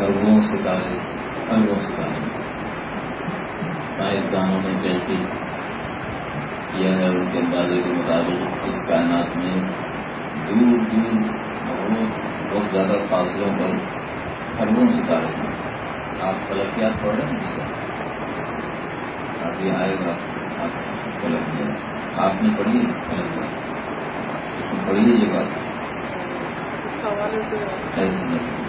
اربوں ستارے اربوں ستارے۔ سائنسدانوں نے تحقیق کیا ہے ان کے اندازے کے مطابق اس کائنات میں دور دور بہت بہت زیادہ فاصلوں پر اربوں ستارے ہیں۔ آپ فلکیات پڑھ رہے ہیں سر؟ ابھی آئے گا آپ فلکیات آپ نے پڑھی ہے فلکیات پڑھی ہے یہ بات؟ ایسے نہیں۔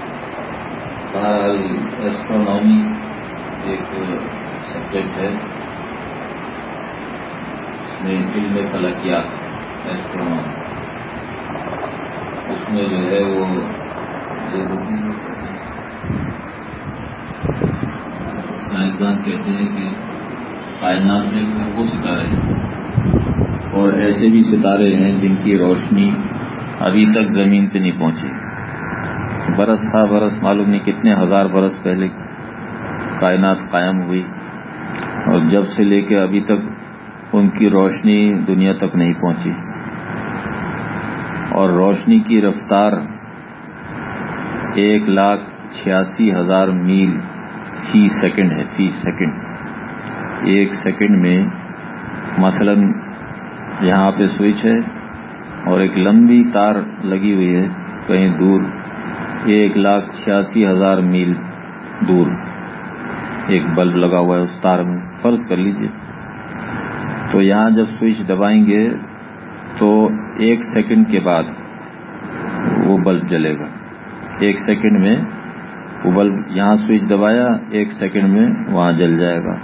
بہرحال ایسٹرونومی ایک سبجیکٹ ہے۔ اس میں علم فلکیات ایسٹرونومی اس میں جو ہے وہ سائنسدان کہتے ہیں کہ کائنات میں وہ ستارے ہیں۔ اور ایسے بھی ستارے ہیں جن کی روشنی ابھی تک زمین پہ نہیں پہنچی۔ برس تھا، برس معلوم نہیں کتنے ہزار برس پہلے کائنات قائم ہوئی۔ اور جب سے لے کے ابھی تک ان کی روشنی دنیا تک نہیں پہنچی۔ اور روشنی کی رفتار ایک لاکھ چھیاسی ہزار میل فی سیکنڈ ہے، فی سیکنڈ۔ ایک سیکنڈ میں مثلا یہاں پہ سوئچ ہے اور ایک لمبی تار لگی ہوئی ہے، کہیں دور۔ ایک لاکھ چھیاسی ہزار میل دور ایک بلب لگا ہوا ہے اس تار میں۔ فرض کر لیجیے۔ تو یہاں جب سوئچ دبائیں گے تو ایک سیکنڈ کے بعد وہ بلب جلے گا۔ ایک سیکنڈ میں وہ بلب یہاں سوئچ دبایا، ایک سیکنڈ میں وہاں جل جائے گا۔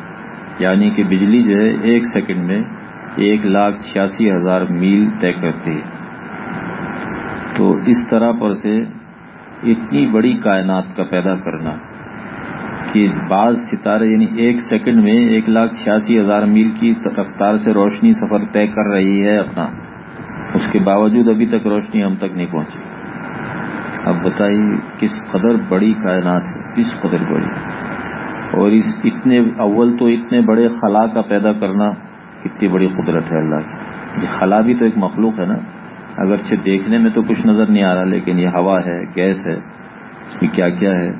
یعنی کہ بجلی جو ہے ایک سیکنڈ میں ایک لاکھ چھیاسی ہزار میل طے کرتی ہے۔ تو اس طرح پر سے اتنی بڑی کائنات کا پیدا کرنا کہ بعض ستارے یعنی ایک سیکنڈ میں ایک لاکھ چھیاسی ہزار میل کی رفتار سے روشنی سفر طے کر رہی ہے اپنا۔ اس کے باوجود ابھی تک روشنی ہم تک نہیں پہنچی۔ اب بتائیے کس قدر بڑی کائنات ہے، کس قدر بڑی۔ اور اس اتنے اول تو اتنے بڑے خلا کا پیدا کرنا کتنی بڑی قدرت ہے اللہ کی۔ یہ خلا بھی تو ایک مخلوق ہے نا۔ اگرچہ دیکھنے میں تو کچھ نظر نہیں آ رہا، لیکن یہ ہوا ہے، گیس ہے، اس میں کیا کیا ہے؟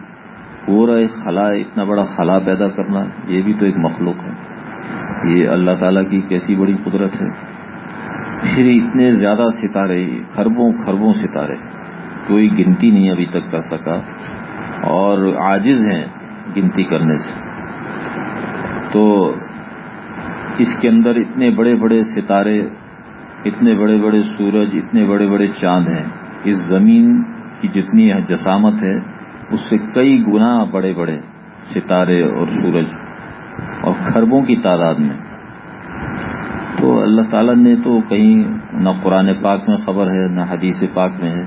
پورا ایک خلا، اتنا بڑا خلا پیدا کرنا، یہ بھی تو ایک مخلوق ہے۔ یہ اللہ تعالیٰ کی کیسی بڑی قدرت ہے؟ پھر اتنے زیادہ ستارے، خربوں خربوں ستارے، کوئی گنتی نہیں ابھی تک کر سکا۔ اور عاجز ہیں گنتی کرنے سے۔ تو اس کے اندر اتنے بڑے بڑے ستارے اتنے بڑے بڑے سورج، اتنے بڑے بڑے چاند ہیں۔ اس زمین کی جتنی جسامت ہے، اس سے کئی گنا بڑے بڑے ستارے اور سورج اور خربوں کی تعداد میں۔ تو اللہ تعالیٰ نے تو کہیں نہ قرآن پاک میں خبر ہے، نہ حدیث پاک میں ہے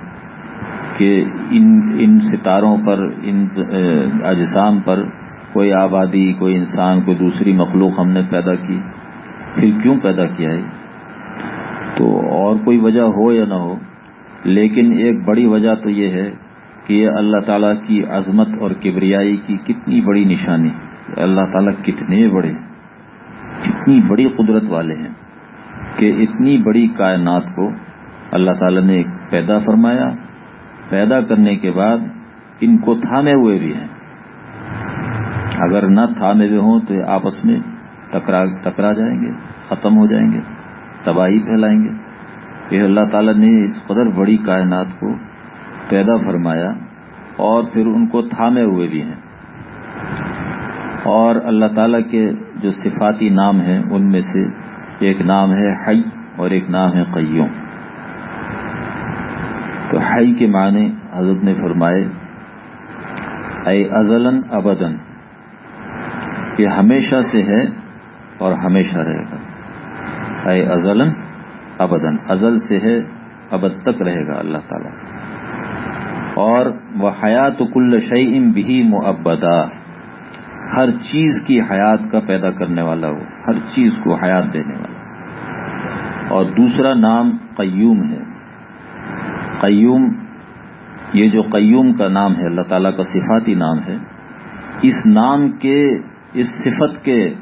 کہ ان ان ستاروں پر، ان اجسام پر کوئی آبادی، کوئی انسان، کوئی دوسری مخلوق ہم نے پیدا کی۔ پھر کیوں پیدا کیا ہے؟ تو اور کوئی وجہ ہو یا نہ ہو، لیکن ایک بڑی وجہ تو یہ ہے کہ یہ اللہ تعالیٰ کی عظمت اور کبریائی کی کتنی بڑی نشانی اللہ تعالیٰ کتنے بڑے، کتنی بڑی قدرت والے ہیں کہ اتنی بڑی کائنات کو اللہ تعالیٰ نے پیدا فرمایا۔ پیدا کرنے کے بعد ان کو تھامے ہوئے بھی ہیں۔ اگر نہ تھامے ہوئے ہوں تو آپس میں ٹکرا ٹکرا جائیں گے، ختم ہو جائیں گے۔ تباہی پھیلائیں گے۔ کہ اللہ تعالیٰ نے اس قدر بڑی کائنات کو پیدا فرمایا اور پھر ان کو تھامے ہوئے بھی ہیں۔ اور اللہ تعالیٰ کے جو صفاتی نام ہیں، ان میں سے ایک نام ہے حی اور ایک نام ہے قیوم۔ تو حی کے معنی حضرت نے فرمائے، اے ازلن ابدن یہ ہمیشہ سے ہے اور ہمیشہ رہے گا۔ اے ازلن ابدن ازل سے ہے ابد تک رہے گا اللہ تعالی۔ اور وہ حیات کل شعیم بھی معبدا ہر چیز کی حیات کا پیدا کرنے والا ہو ہر چیز کو حیات دینے والا۔ اور دوسرا نام قیوم ہے۔ قیوم، یہ جو قیوم کا نام ہے، اللہ تعالیٰ کا صفاتی نام ہے۔ اس نام کے، اس صفت کے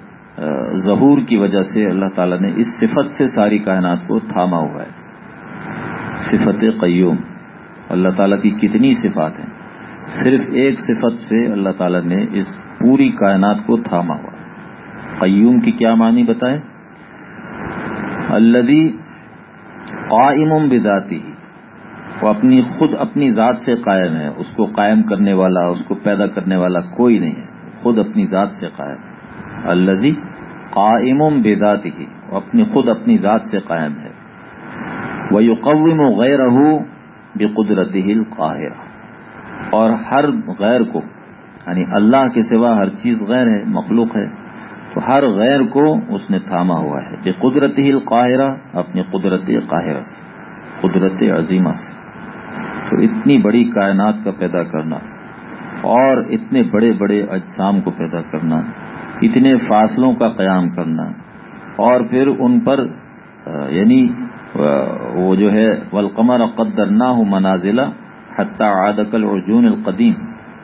ظہور کی وجہ سے اللہ تعالیٰ نے اس صفت سے ساری کائنات کو تھاما ہوا ہے۔ صفت قیوم۔ اللہ تعالیٰ کی کتنی صفات ہیں۔ صرف ایک صفت سے اللہ تعالیٰ نے اس پوری کائنات کو تھاما ہوا قیوم کی کیا معنی بتائے الدی قائم بذاتی، وہ اپنی خود اپنی ذات سے قائم ہے۔ اس کو قائم کرنے والا، اس کو پیدا کرنے والا کوئی نہیں ہے۔ خود اپنی ذات سے قائم۔ الزی قائم بذاتی وہ اپنی خود اپنی ذات سے قائم ہے۔ وہ یقوم و غیر بے قدرت ہل اور ہر غیر کو یعنی اللہ کے سوا ہر چیز غیر ہے، مخلوق ہے، تو ہر غیر کو اس نے تھاما ہوا ہے۔ بے قدرت ہی القاہرہ اپنی قدرت قاہرہ سے، قدرت عظیمہ سے۔ تو اتنی بڑی کائنات کا پیدا کرنا اور اتنے بڑے بڑے اجسام کو پیدا کرنا اتنے فاصلوں کا قیام کرنا اور پھر ان پر یعنی وہ جو ہے ولقمر قدر نہ ہو منازلہ حتہ عادقل ارجون القدیم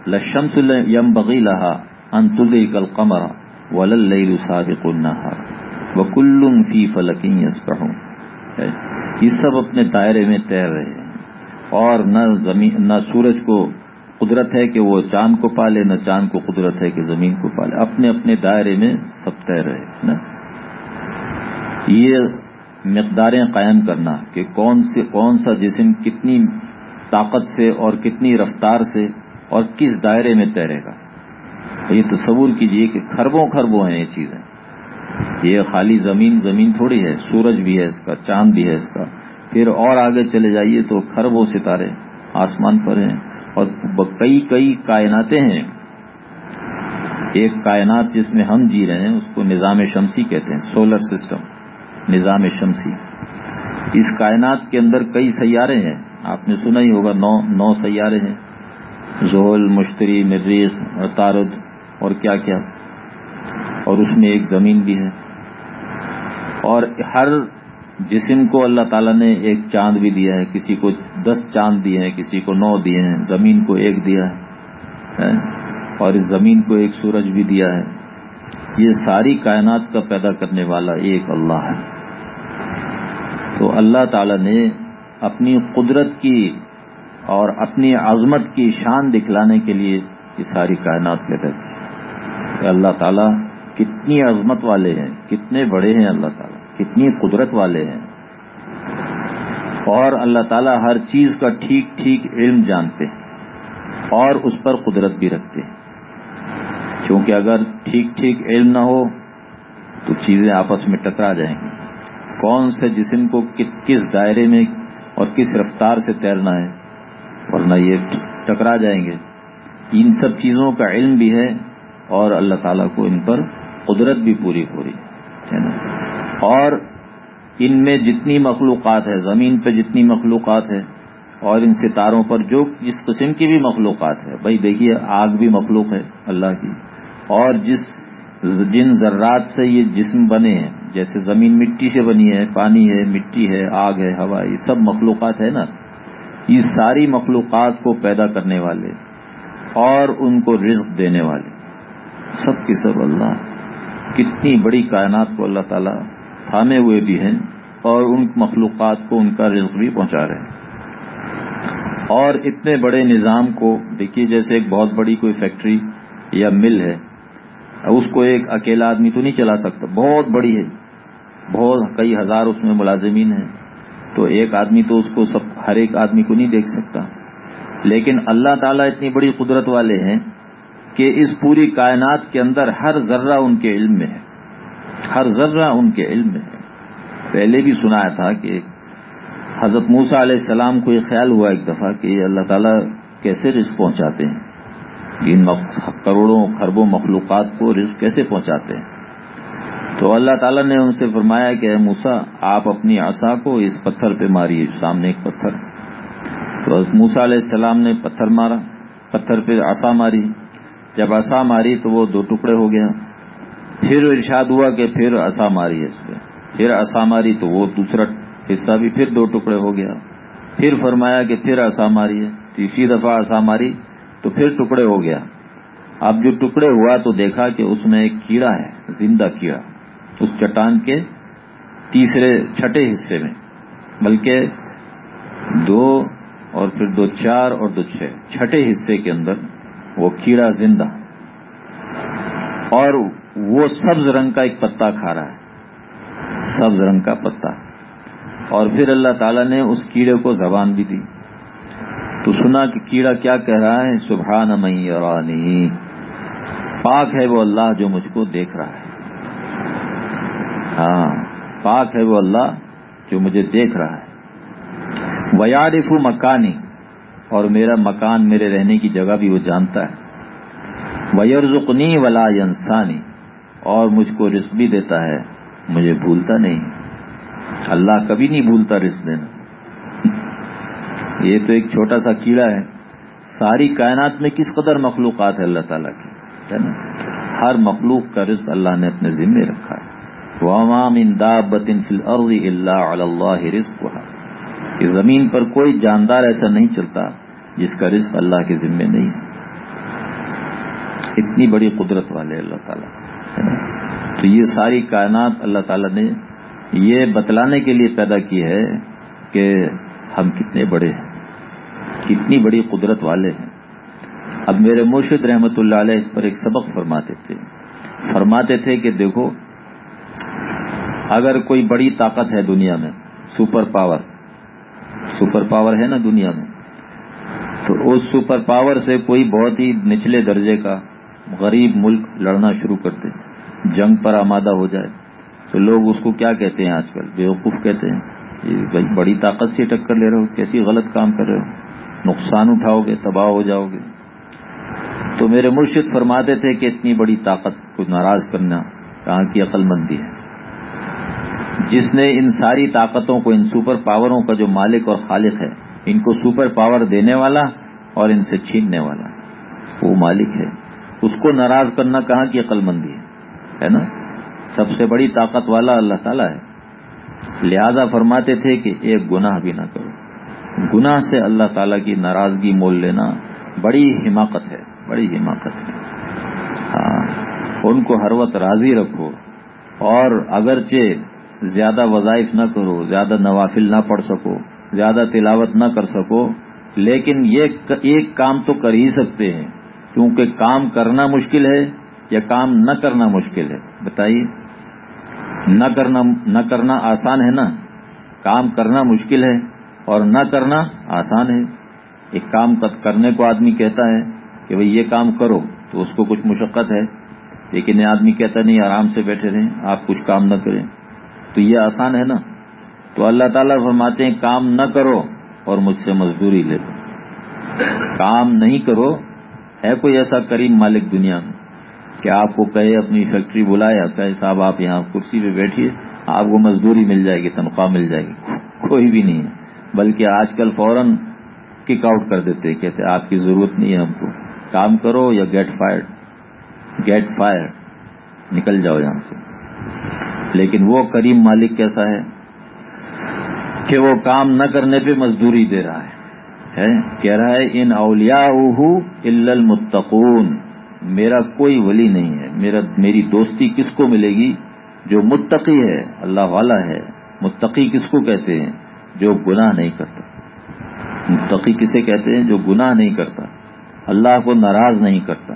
لشمس یم بغی لہا انتل کل قمرہ ولل سابق النہار و کلم فی فلکی یہ سب اپنے دائرے میں تیر رہے ہیں اور نہ زمین، نہ سورج کو قدرت ہے کہ وہ چاند کو پالے، نہ چاند کو قدرت ہے کہ زمین کو پالے۔ اپنے اپنے دائرے میں سب تیر رہے، نا؟ یہ مقداریں قائم کرنا کہ کون سے، کون سا جسم کتنی طاقت سے اور کتنی رفتار سے اور کس دائرے میں تیرے گا۔ یہ تصور کیجیے کہ خربوں خربوں ہیں یہ چیزیں۔ یہ خالی زمین زمین تھوڑی ہے، سورج بھی ہے اس کا، چاند بھی ہے اس کا۔ پھر اور آگے چلے جائیے تو خربوں ستارے آسمان پر ہیں۔ اور کئی کئی کائناتیں ہیں۔ ایک کائنات جس میں ہم جی رہے ہیں، اس کو نظام شمسی کہتے ہیں، سولر سسٹم، نظام شمسی۔ اس کائنات کے اندر کئی سیارے ہیں۔ آپ نے سنا ہی ہوگا، نو نو سیارے ہیں۔ زحل، مشتری مریخ اور تارد اور کیا کیا۔ اور اس میں ایک زمین بھی ہے۔ اور ہر جسم کو اللہ تعالیٰ نے ایک چاند بھی دیا ہے، کسی کو دس چاند دیے ہیں، کسی کو نو دیے ہیں، زمین کو ایک دیا ہے اور اس زمین کو ایک سورج بھی دیا ہے۔ یہ ساری کائنات کا پیدا کرنے والا ایک اللہ ہے۔ تو اللہ تعالیٰ نے اپنی قدرت کی اور اپنی عظمت کی شان دکھلانے کے لیے یہ ساری کائنات پیدا کی۔ اللہ تعالیٰ کتنی عظمت والے ہیں، کتنے بڑے ہیں اللہ تعالیٰ، کتنی قدرت والے ہیں۔ اور اللہ تعالیٰ ہر چیز کا ٹھیک ٹھیک علم جانتے ہیں اور اس پر قدرت بھی رکھتے ہیں کیونکہ اگر ٹھیک ٹھیک علم نہ ہو تو چیزیں آپس میں ٹکرا جائیں گی۔ کون سے جسم کو کس دائرے میں اور کس رفتار سے تیرنا ہے ورنہ یہ ٹکرا جائیں گے۔ ان سب چیزوں کا علم بھی ہے اور اللہ تعالیٰ کو ان پر قدرت بھی پوری پوری ہے نا؟ اور ان میں جتنی مخلوقات ہے زمین پہ جتنی مخلوقات ہے اور ان ستاروں پر جو جس قسم کی بھی مخلوقات ہے بھائی دیکھیے، آگ بھی مخلوق ہے اللہ کی۔ اور جس جن ذرات سے یہ جسم بنے ہیں، جیسے زمین مٹی سے بنی ہے، پانی ہے، مٹی ہے، آگ ہے، ہوا، یہ سب مخلوقات ہے نا۔ یہ ساری مخلوقات کو پیدا کرنے والے اور ان کو رزق دینے والے۔ سب کی سب اللہ، کتنی بڑی کائنات کو اللہ تعالیٰ تھامے ہوئے بھی ہیں اور ان مخلوقات کو ان کا رزق بھی پہنچا رہے ہیں۔ اور اتنے بڑے نظام کو، دیکھیے جیسے ایک بہت بڑی کوئی فیکٹری یا مل ہے، اس کو ایک اکیلا آدمی تو نہیں چلا سکتا، بہت بڑی ہے، بہت کئی ہزار اس میں ملازمین ہیں۔ تو ایک آدمی تو اس کو سب، ہر ایک آدمی کو نہیں دیکھ سکتا۔ لیکن اللہ تعالیٰ اتنی بڑی قدرت والے ہیں کہ اس پوری کائنات کے اندر ہر ذرہ ان کے علم میں ہے۔ ہر ذرہ ان کے علم میں ہے۔ پہلے بھی سنایا تھا کہ حضرت موسا علیہ السلام کو یہ خیال ہوا ایک دفعہ کہ اللہ تعالیٰ کیسے رزق پہنچاتے ہیں؟ ان کروڑوں خربوں مخلوقات کو رزق کیسے پہنچاتے ہیں؟ تو اللہ تعالیٰ نے ان سے فرمایا کہ موسا آپ اپنی آسا کو اس پتھر پہ ماری سامنے ایک پتھر۔ تو حضرت موسا علیہ السلام نے پتھر مارا، پتھر پہ آسا ماری۔ جب آسا ماری تو وہ دو ٹکڑے ہو گیا پھر ارشاد ہوا کہ پھر اصا ماری اس پہ۔ پھر اصا ماری تو وہ دوسرا حصہ بھی پھر دو ٹکڑے ہو گیا۔ پھر فرمایا کہ پھر اصا ماری ہے۔ تیسری دفعہ اصا ماری تو پھر ٹکڑے ہو گیا۔ اب جو ٹکڑے ہوا تو دیکھا کہ اس میں ایک کیڑا ہے، زندہ کیڑا۔ اس چٹان کے تیسرے چھٹے حصے میں۔ بلکہ دو اور پھر دو چار اور دو چھ چھٹے حصے کے اندر وہ کیڑا زندہ۔ اور وہ سبز رنگ کا ایک پتا کھا رہا ہے۔ سبز رنگ کا پتا۔ اور پھر اللہ تعالیٰ نے اس کیڑے کو زبان بھی دی۔ تو سنا کہ کیڑا کیا کہہ رہا ہے؟ سبحان میرانی پاک ہے وہ اللہ جو مجھ کو دیکھ رہا ہے۔ ہاں پاک ہے وہ اللہ جو مجھے دیکھ رہا ہے۔ ویارف مکانی اور میرا مکان میرے رہنے کی جگہ بھی وہ جانتا ہے۔ ویرزقنی ولا انسانی اور مجھ کو رزق بھی دیتا ہے، مجھے بھولتا نہیں۔ اللہ کبھی نہیں بھولتا رزق دینا۔ یہ تو ایک چھوٹا سا کیڑا ہے۔ ساری کائنات میں کس قدر مخلوقات ہے اللہ تعالیٰ کی؟ ہے نا؟ ہر مخلوق کا رزق اللہ نے اپنے ذمے رکھا ہے۔ رزق اس زمین پر کوئی جاندار ایسا نہیں چلتا جس کا رزق اللہ کے ذمے نہیں ہے۔ اتنی بڑی قدرت والے اللہ تعالیٰ۔ تو یہ ساری کائنات اللہ تعالیٰ نے یہ بتلانے کے لیے پیدا کی ہے کہ ہم کتنے بڑے ہیں، کتنی بڑی قدرت والے ہیں۔ اب میرے مرشد رحمت اللہ علیہ اس پر ایک سبق فرماتے تھے۔ فرماتے تھے کہ دیکھو، اگر کوئی بڑی طاقت ہے دنیا میں، سپر پاور سپر پاور ہے نا دنیا میں، تو اس سپر پاور سے کوئی بہت ہی نچلے درجے کا غریب ملک لڑنا شروع کرتے جنگ پر آمادہ ہو جائے۔ تو لوگ اس کو کیا کہتے ہیں آج کل؟ بیوقوف کہتے ہیں۔ بڑی طاقت سے ٹکر لے رہے ہو، کیسی غلط کام کر رہے ہو؟ نقصان اٹھاؤ گے، تباہ ہو جاؤ گے۔ تو میرے مرشد فرماتے تھے کہ اتنی بڑی طاقت کو ناراض کرنا کہاں کی عقل مندی ہے۔ جس نے ان ساری طاقتوں کو، ان سپر پاوروں کا جو مالک اور خالق ہے، ان کو سپر پاور دینے والا اور ان سے چھیننے والا، وہ مالک ہے۔ اس کو ناراض کرنا کہاں کی عقل مندی ہے؟ ہے نا؟ سب سے بڑی طاقت والا اللہ تعالیٰ ہے۔ لہذا فرماتے تھے کہ ایک گناہ بھی نہ کرو۔ گناہ سے اللہ تعالیٰ کی ناراضگی مول لینا بڑی حماقت ہے، بڑی حماقت ہے۔ ہاں ان کو ہر وقت راضی رکھو۔ اور اگرچہ زیادہ وظائف نہ کرو، زیادہ نوافل نہ پڑھ سکو، زیادہ تلاوت نہ کر سکو، لیکن یہ ایک کام تو کر ہی سکتے ہیں۔ کیونکہ کام کرنا مشکل ہے یا کام نہ کرنا مشکل ہے۔ بتائیے۔ نہ کرنا نہ کرنا آسان ہے نا؟ کام کرنا مشکل ہے اور نہ کرنا آسان ہے۔ ایک کام کرنے کو آدمی کہتا ہے کہ بھئی یہ کام کرو تو اس کو کچھ مشقت ہے، لیکن یہ آدمی کہتا نہیں، آرام سے بیٹھے رہیں، آپ کچھ کام نہ کریں۔ تو یہ آسان ہے نا؟ تو اللہ تعالیٰ فرماتے ہیں، کام نہ کرو اور مجھ سے مزدوری لے لو۔ کام نہیں کرو ہے کوئی ایسا کریم مالک دنیا میں۔ کہ آپ کو کہے، اپنی فیکٹری بلائے کہے، صاحب، آپ یہاں کرسی پہ بیٹھیے، آپ کو مزدوری مل جائے گی، تنخواہ مل جائے گی۔ کوئی بھی نہیں ہے۔ بلکہ آج کل فوراً کک آؤٹ کر دیتے، کہتے، آپ کی ضرورت نہیں ہے ہم کو۔ کام کرو یا گیٹ فائر گیٹ فائر نکل جاؤ یہاں سے۔ لیکن وہ کریم مالک کیسا ہے کہ وہ کام نہ کرنے پہ مزدوری دے رہا ہے۔ کہہ رہا ہے، ان اولیا المتقون۔ میرا کوئی ولی نہیں ہے۔ میرا میری دوستی کس کو ملے گی؟ جو متقی ہے، اللہ والا ہے۔ متقی کس کو کہتے ہیں؟ جو گناہ نہیں کرتا۔ متقی کسے کہتے ہیں؟ جو گناہ نہیں کرتا۔ اللہ کو ناراض نہیں کرتا۔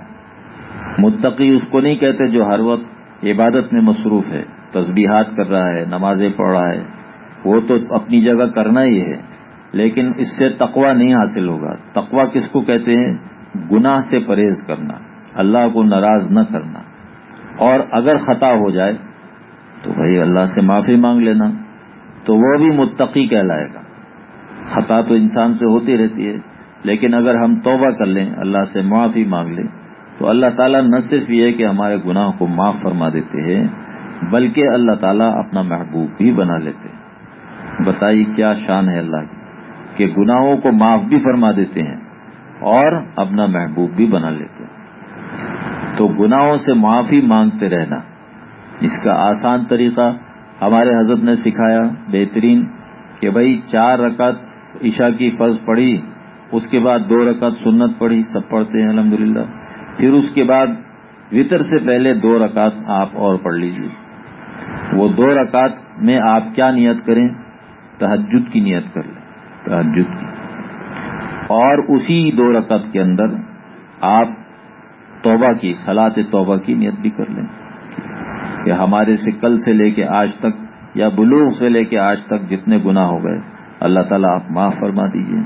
متقی اس کو نہیں کہتے جو ہر وقت عبادت میں مصروف ہے، تسبیحات کر رہا ہے، نمازیں پڑھ رہا ہے۔ وہ تو اپنی جگہ کرنا ہی ہے۔ لیکن اس سے تقوا نہیں حاصل ہوگا۔ تقوا کس کو کہتے ہیں؟ گناہ سے پرہیز کرنا۔ اللہ کو ناراض نہ کرنا۔ اور اگر خطا ہو جائے، تو بھائی اللہ سے معافی مانگ لینا۔ تو وہ بھی متقی کہلائے گا۔ خطا تو انسان سے ہوتی رہتی ہے، لیکن اگر ہم توبہ کر لیں، اللہ سے معافی مانگ لیں، تو اللہ تعالیٰ نہ صرف یہ کہ ہمارے گناہ کو معاف فرما دیتے ہیں، بلکہ اللہ تعالیٰ اپنا محبوب بھی بنا لیتے ہیں۔ بتائیے کیا شان ہے اللہ کی، کہ گناہوں کو معاف بھی فرما دیتے ہیں اور اپنا محبوب بھی بنا لیتے ہیں۔ تو گناہوں سے معافی مانگتے رہنا۔ اس کا آسان طریقہ ہمارے حضرت نے سکھایا، بہترین کہ بھائی چار رکعت عشاء کی فرض پڑھی، اس کے بعد دو رکعت سنت پڑھی، سب پڑھتے ہیں الحمد پھر اس کے بعد وطر سے پہلے دو رکعت آپ اور پڑھ لیجیے وہ دو رکعت میں آپ کیا نیت کریں؟ تحجد کی نیت کر لیں۔ تحجد کی۔ اور اسی دو رکعت کے اندر آپ توبہ کی سلاط توبہ کی نیت بھی کر لیں۔ کہ ہمارے سے کل سے لے کے آج تک یا بلوغ سے لے کے آج تک جتنے گناہ ہو گئے، اللہ تعالیٰ آپ معاف فرما دیجیے،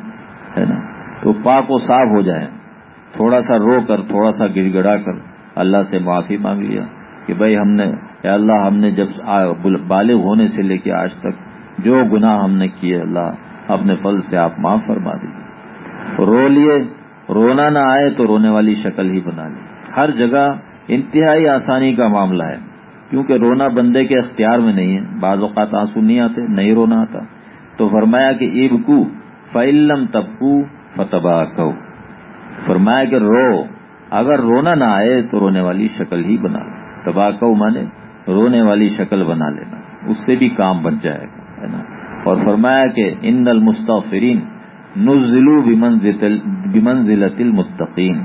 ہے نا؟ تو پاک و صاف ہو جائے تھوڑا سا رو کر، تھوڑا سا گڑ گڑا کر، اللہ سے معافی مانگ لیا کہ بھائی ہم نے، اے اللہ ہم نے جب بالغ ہونے سے لے کے آج تک جو گناہ ہم نے کیے، اللہ اپنے فل سے آپ معاف فرما دیجیے رو لیے، رونا نہ آئے تو رونے والی شکل ہی بنا لی ہر جگہ انتہائی آسانی کا معاملہ ہے، کیونکہ رونا بندے کے اختیار میں نہیں ہے۔ بعض اوقات آنسو نہیں آتے، نہیں رونا آتا۔ تو فرمایا کہ ابکو فعلم تبکو فتبا کہ فرمایا کہ رو، اگر رونا نہ آئے تو رونے والی شکل ہی بنا لو تباہ کہ مانے، رونے والی شکل بنا لینا۔ اس سے بھی کام بن جائے گا، ہے نا؟ اور فرمایا کہ ان المستفرین نزلو بمنزلت المتقین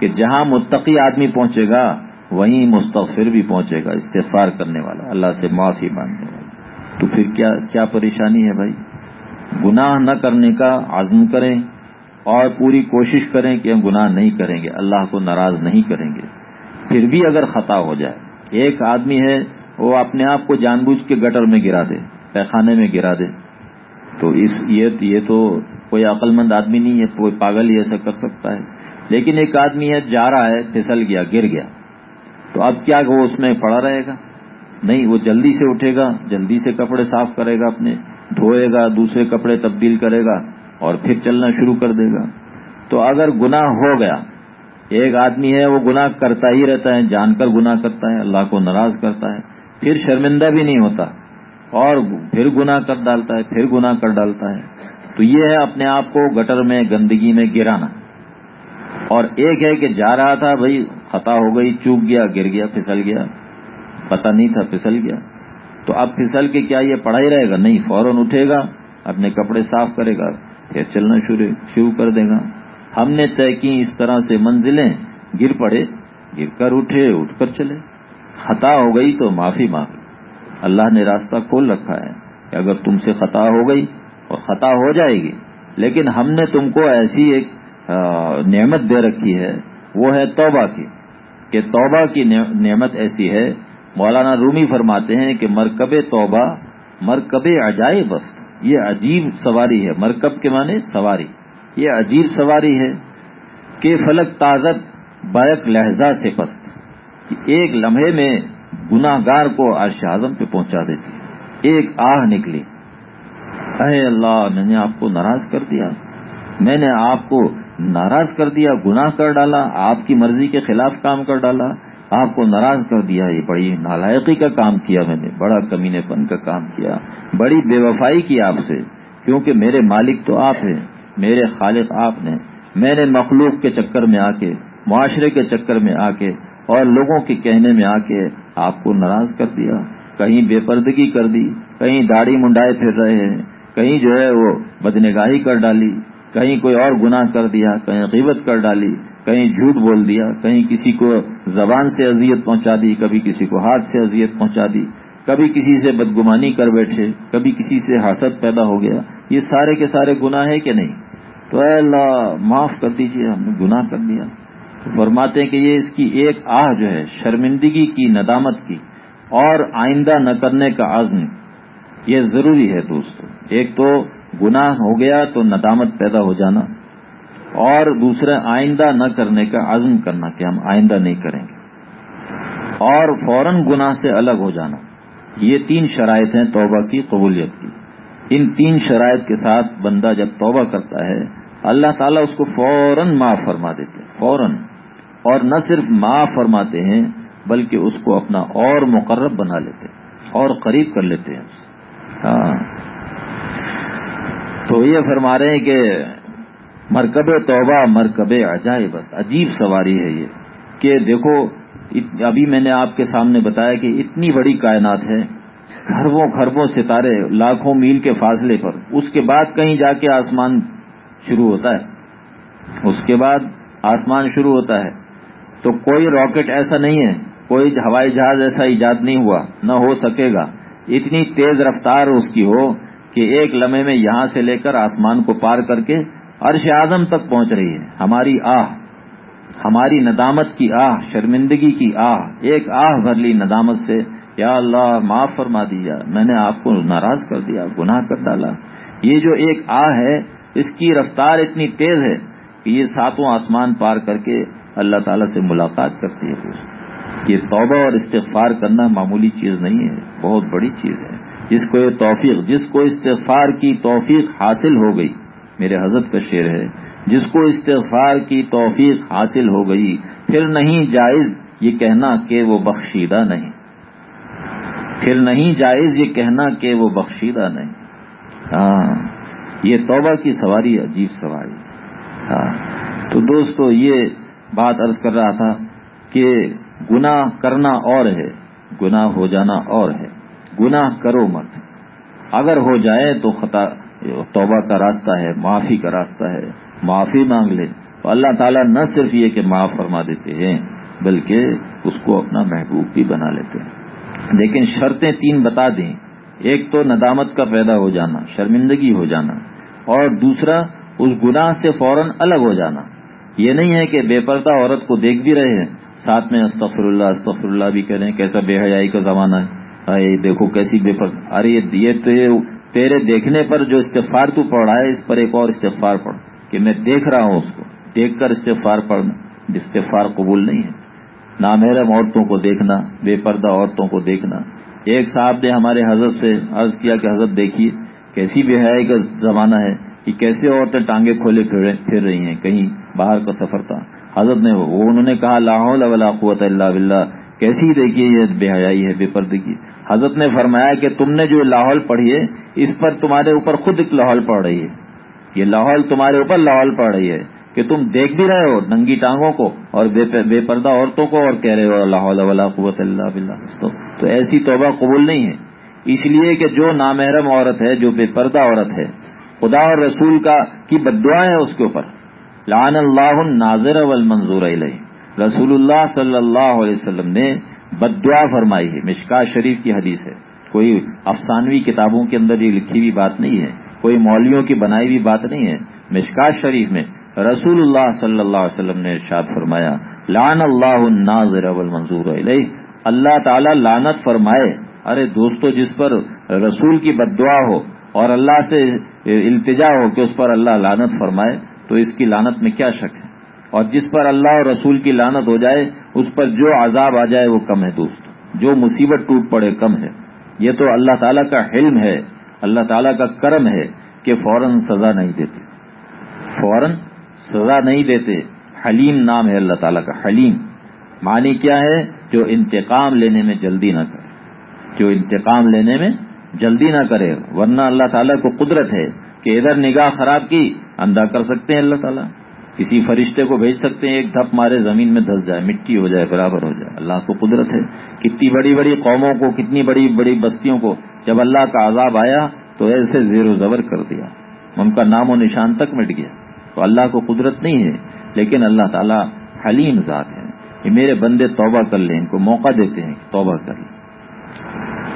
کہ جہاں متقی آدمی پہنچے گا، وہیں مستغفر بھی پہنچے گا، استغفار کرنے والا، اللہ سے معافی مانگنے والا۔ تو پھر کیا کیا پریشانی ہے بھائی؟ گناہ نہ کرنے کا عزم کریں اور پوری کوشش کریں کہ ہم گناہ نہیں کریں گے، اللہ کو ناراض نہیں کریں گے۔ پھر بھی اگر خطا ہو جائے، ایک آدمی ہے، وہ اپنے آپ کو جان بوجھ کے گٹر میں گرا دے، پیخانے میں گرا دے۔ تو اس، یہ تو کوئی عقل مند آدمی نہیں ہے، کوئی پاگل ہی ایسا کر سکتا ہے۔ لیکن ایک آدمی ہے، جا رہا ہے، پھسل گیا، گر گیا۔ تو اب کیا وہ اس میں پڑا رہے گا؟ نہیں، وہ جلدی سے اٹھے گا، جلدی سے کپڑے صاف کرے گا اپنے، دھوئے گا، دوسرے کپڑے تبدیل کرے گا اور پھر چلنا شروع کر دے گا۔ تو اگر گناہ ہو گیا، ایک آدمی ہے، وہ گناہ کرتا ہی رہتا ہے، جان کر گناہ کرتا ہے، اللہ کو ناراض کرتا ہے، پھر شرمندہ بھی نہیں ہوتا۔ اور پھر گناہ کر ڈالتا ہے، پھر گناہ کر ڈالتا ہے۔ تو یہ ہے اپنے آپ کو گٹر میں، گندگی میں گرانا۔ اور ایک ہے کہ جا رہا تھا بھائی، خطا ہو گئی، چوک گیا، گر گیا، پھسل گیا۔ پتا نہیں تھا پھسل گیا۔ تو اب پھسل کے کیا یہ پڑا ہی رہے گا؟ نہیں، فوراً اٹھے گا، اپنے کپڑے صاف کرے گا، پھر چلنا شروع کر دے گا۔ ہم نے طے کی اس طرح سے منزلیں گر پڑے، گر کر اٹھے، اٹھ کر چلے۔ خطا ہو گئی تو معافی مانگ۔ اللہ نے راستہ کھول رکھا ہے کہ اگر تم سے خطا ہو گئی اور خطا ہو جائے گی، لیکن ہم نے تم کو ایسی ایک نعمت دے رکھی ہے، وہ ہے توبہ کی۔ کہ توبہ کی نعمت ایسی ہے، مولانا رومی فرماتے ہیں کہ مرکب توبہ، مرکب عجائب بست یہ عجیب سواری ہے۔ مرکب کے معنی سواری۔ یہ عجیب سواری ہے کہ فلک تازت بیک لہجہ سے پست ایک لمحے میں گناہ گار کو عرش اعظم پہ پہنچا دیتی۔ ایک آہ نکلی۔ اے اللہ، میں نے آپ کو ناراض کر دیا۔ میں نے آپ کو ناراض کر دیا، گناہ کر ڈالا، آپ کی مرضی کے خلاف کام کر ڈالا، آپ کو ناراض کر دیا، یہ بڑی نالائقی کا کام کیا میں نے، بڑا کمینے پن کا کام کیا، بڑی بے وفائی کی آپ سے، کیونکہ میرے مالک تو آپ ہیں، میرے خالق آپ نے میں نے مخلوق کے چکر میں آ کے معاشرے کے چکر میں آ کے اور لوگوں کے کہنے میں آ کے آپ کو ناراض کر دیا، کہیں بے پردگی کر دی، کہیں داڑھی منڈائے پھر رہے ہیں، کہیں جو ہے وہ بدنگاہی کر ڈالی کہیں کوئی اور گناہ کر دیا، کہیں قیمت کر ڈالی، کہیں جھوٹ بول دیا، کہیں کسی کو زبان سے اذیت پہنچا دی، کبھی کسی کو ہاتھ سے اذیت پہنچا دی، کبھی کسی سے بدگمانی کر بیٹھے، کبھی کسی سے حسد پیدا ہو گیا۔ یہ سارے کے سارے گناہ ہے کہ نہیں؟ تو اے اللہ، معاف کر دیجیے، ہم نے گناہ کر دیا۔ فرماتے ہیں کہ یہ اس کی ایک آہ جو ہے، شرمندگی کی، ندامت کی، اور آئندہ نہ کرنے کا عزم۔ یہ ضروری ہے دوستو۔ ایک تو گناہ ہو گیا تو ندامت پیدا ہو جانا اور دوسرا آئندہ نہ کرنے کا عزم کرنا کہ ہم آئندہ نہیں کریں گے اور فوراً گناہ سے الگ ہو جانا یہ تین شرائط ہیں توبہ کی قبولیت کی ان تین شرائط کے ساتھ بندہ جب توبہ کرتا ہے اللہ تعالیٰ اس کو فوراً معاف فرما دیتے فوراً اور نہ صرف معاف فرماتے ہیں بلکہ اس کو اپنا اور مقرب بنا لیتے اور قریب کر لیتے ہیں ہاں۔ تو یہ فرما رہے ہیں کہ مرکب توبہ، مرکب عجائب، بس عجیب سواری ہے یہ۔ کہ دیکھو ابھی میں نے آپ کے سامنے بتایا کہ اتنی بڑی کائنات ہے خربوں خربوں ستارے، لاکھوں میل کے فاصلے پر۔ اس کے بعد کہیں جا کے آسمان شروع ہوتا ہے۔ اس کے بعد آسمان شروع ہوتا ہے۔ تو کوئی راکٹ ایسا نہیں ہے، کوئی ہوائی جہاز ایسا ایجاد نہیں ہوا، نہ ہو سکے گا۔ اتنی تیز رفتار اس کی ہو کہ ایک لمحے میں یہاں سے لے کر آسمان کو پار کر کے عرش اعظم تک پہنچ رہی ہے۔ ہماری آہ، ہماری ندامت کی آہ، شرمندگی کی آہ، ایک آہ بھر لی ندامت سے۔ یا اللہ، معاف فرما دیا۔ میں نے آپ کو ناراض کر دیا گناہ کر ڈالا۔ یہ جو ایک آہ ہے، اس کی رفتار اتنی تیز ہے کہ یہ ساتوں آسمان پار کر کے اللہ تعالیٰ سے ملاقات کرتی ہے یہ توبہ اور استغفار کرنا معمولی چیز نہیں ہے، بہت بڑی چیز ہے۔ جس کو یہ توفیق، جس کو استغفار کی توفیق حاصل ہو گئی، میرے حضرت کا شعر ہے، جس کو استغفار کی توفیق حاصل ہو گئی، پھر نہیں جائز یہ کہنا کہ وہ بخشیدہ نہیں۔ پھر نہیں جائز یہ کہنا کہ وہ بخشیدہ نہیں۔ ہاں یہ توبہ کی سواری عجیب سواری۔ ہاں تو دوستو، یہ بات عرض کر رہا تھا کہ گناہ کرنا اور ہے، گناہ ہو جانا اور ہے۔ گناہ کرو مت۔ اگر ہو جائے تو خطا، توبہ کا راستہ ہے، معافی کا راستہ ہے۔ معافی مانگ لے۔ تو اللہ تعالیٰ نہ صرف یہ کہ معاف فرما دیتے ہیں، بلکہ اس کو اپنا محبوب بھی بنا لیتے ہیں۔ لیکن شرطیں تین بتا دیں۔ ایک تو ندامت کا پیدا ہو جانا، شرمندگی ہو جانا۔ اور دوسرا، اس گناہ سے فوراً الگ ہو جانا۔ یہ نہیں ہے کہ بے پردہ عورت کو دیکھ بھی رہے ہیں، ساتھ میں استفر اللہ استفر اللہ بھی کہہ رہے ہیں کیسا بے حیائی کا زمانہ ہے۔ دیکھو کیسی بے پردہ ارے، یہ تو تیرے دیکھنے پر جو استفار تو پڑھ رہا ہے، اس پر ایک اور استفار پڑھ۔ کہ میں دیکھ رہا ہوں اس کو۔ دیکھ کر استفار پڑھنا۔ استفار قبول نہیں ہے۔ نامحرم عورتوں کو دیکھنا، بے پردہ عورتوں کو دیکھنا۔ ایک صاحب نے ہمارے حضرت سے عرض کیا کہ حضرت دیکھیے، کیسی بے حیائی کا زمانہ ہے کہ کیسے عورتیں ٹانگے کھولے پھر رہی ہیں، کہیں باہر کا سفر تھا۔ حضرت نے وہ انہوں نے کہا لاہور قوت اللہ بلّہ کیسی دیکھیے یہ بے حیائی ہے، بے پردگی۔ حضرت نے فرمایا کہ تم نے جو لاہور پڑھی ہے اس پر تمہارے اوپر خود ایک لاہور پڑ رہی ہے۔ یہ لاہور تمہارے اوپر لاہور پڑ رہی ہے کہ تم دیکھ بھی رہے ہو ننگی ٹانگوں کو اور بے پردہ عورتوں کو اور کہہ رہے ہو اللہ ولا قوت اللہ بلّہ تو ایسی توبہ قبول نہیں ہے۔ اس لیے کہ جو نامحرم عورت ہے، جو بے پردہ عورت ہے، خدا اور رسول کا کی بدعا ہے اس کے اوپر۔ لعن اللہ ناظر والمنظور علیہ رسول اللہ صلی اللہ علیہ وسلم نے بدعا فرمائی ہے۔ مشکا شریف کی حدیث ہے۔ کوئی افسانوی کتابوں کے اندر یہ لکھی ہوئی بات نہیں ہے۔ کوئی مولویوں کی بنائی ہوئی بات نہیں ہے۔ مشکا شریف میں رسول اللہ صلی اللہ علیہ وسلم نے ارشاد فرمایا لان اللہ ناظر منظور علیہ اللہ تعالی لانت فرمائے۔ ارے دوستو، جس پر رسول کی بد دعا ہو اور اللہ سے التجا ہو کہ اس پر اللہ لانت فرمائے، تو اس کی لانت میں کیا شک ہے؟ اور جس پر اللہ اور رسول کی لانت ہو جائے اس پر جو عذاب آ جائے وہ کم ہے دوست۔ جو مصیبت ٹوٹ پڑے کم ہے۔ یہ تو اللہ تعالیٰ کا حلم ہے۔ اللہ تعالیٰ کا کرم ہے کہ فوراً سزا نہیں دیتے۔ فوراً سزا نہیں دیتے۔ حلیم نام ہے اللہ تعالیٰ کا۔ حلیم۔ معنی کیا ہے؟ جو انتقام لینے میں جلدی نہ کرے۔ جو انتقام لینے میں جلدی نہ کرے۔ ورنہ اللہ تعالیٰ کو قدرت ہے کہ ادھر نگاہ خراب کی، اندھا کر سکتے ہیں اللہ تعالیٰ۔ کسی فرشتے کو بھیج سکتے ہیں، ایک دھپ مارے زمین میں دھس جائے، مٹی ہو جائے، برابر ہو جائے۔ اللہ کو قدرت ہے۔ کتنی بڑی بڑی قوموں کو، کتنی بڑی بڑی بستیوں کو جب اللہ کا عذاب آیا، تو ایسے زیر و زبر کر دیا۔ ان کا نام و نشان تک مٹ گیا۔ تو اللہ کو قدرت نہیں ہے، لیکن اللہ تعالیٰ حلیم ذات ہے کہ میرے بندے توبہ کر لیں، ان کو موقع دیتے ہیں، توبہ کر لیں۔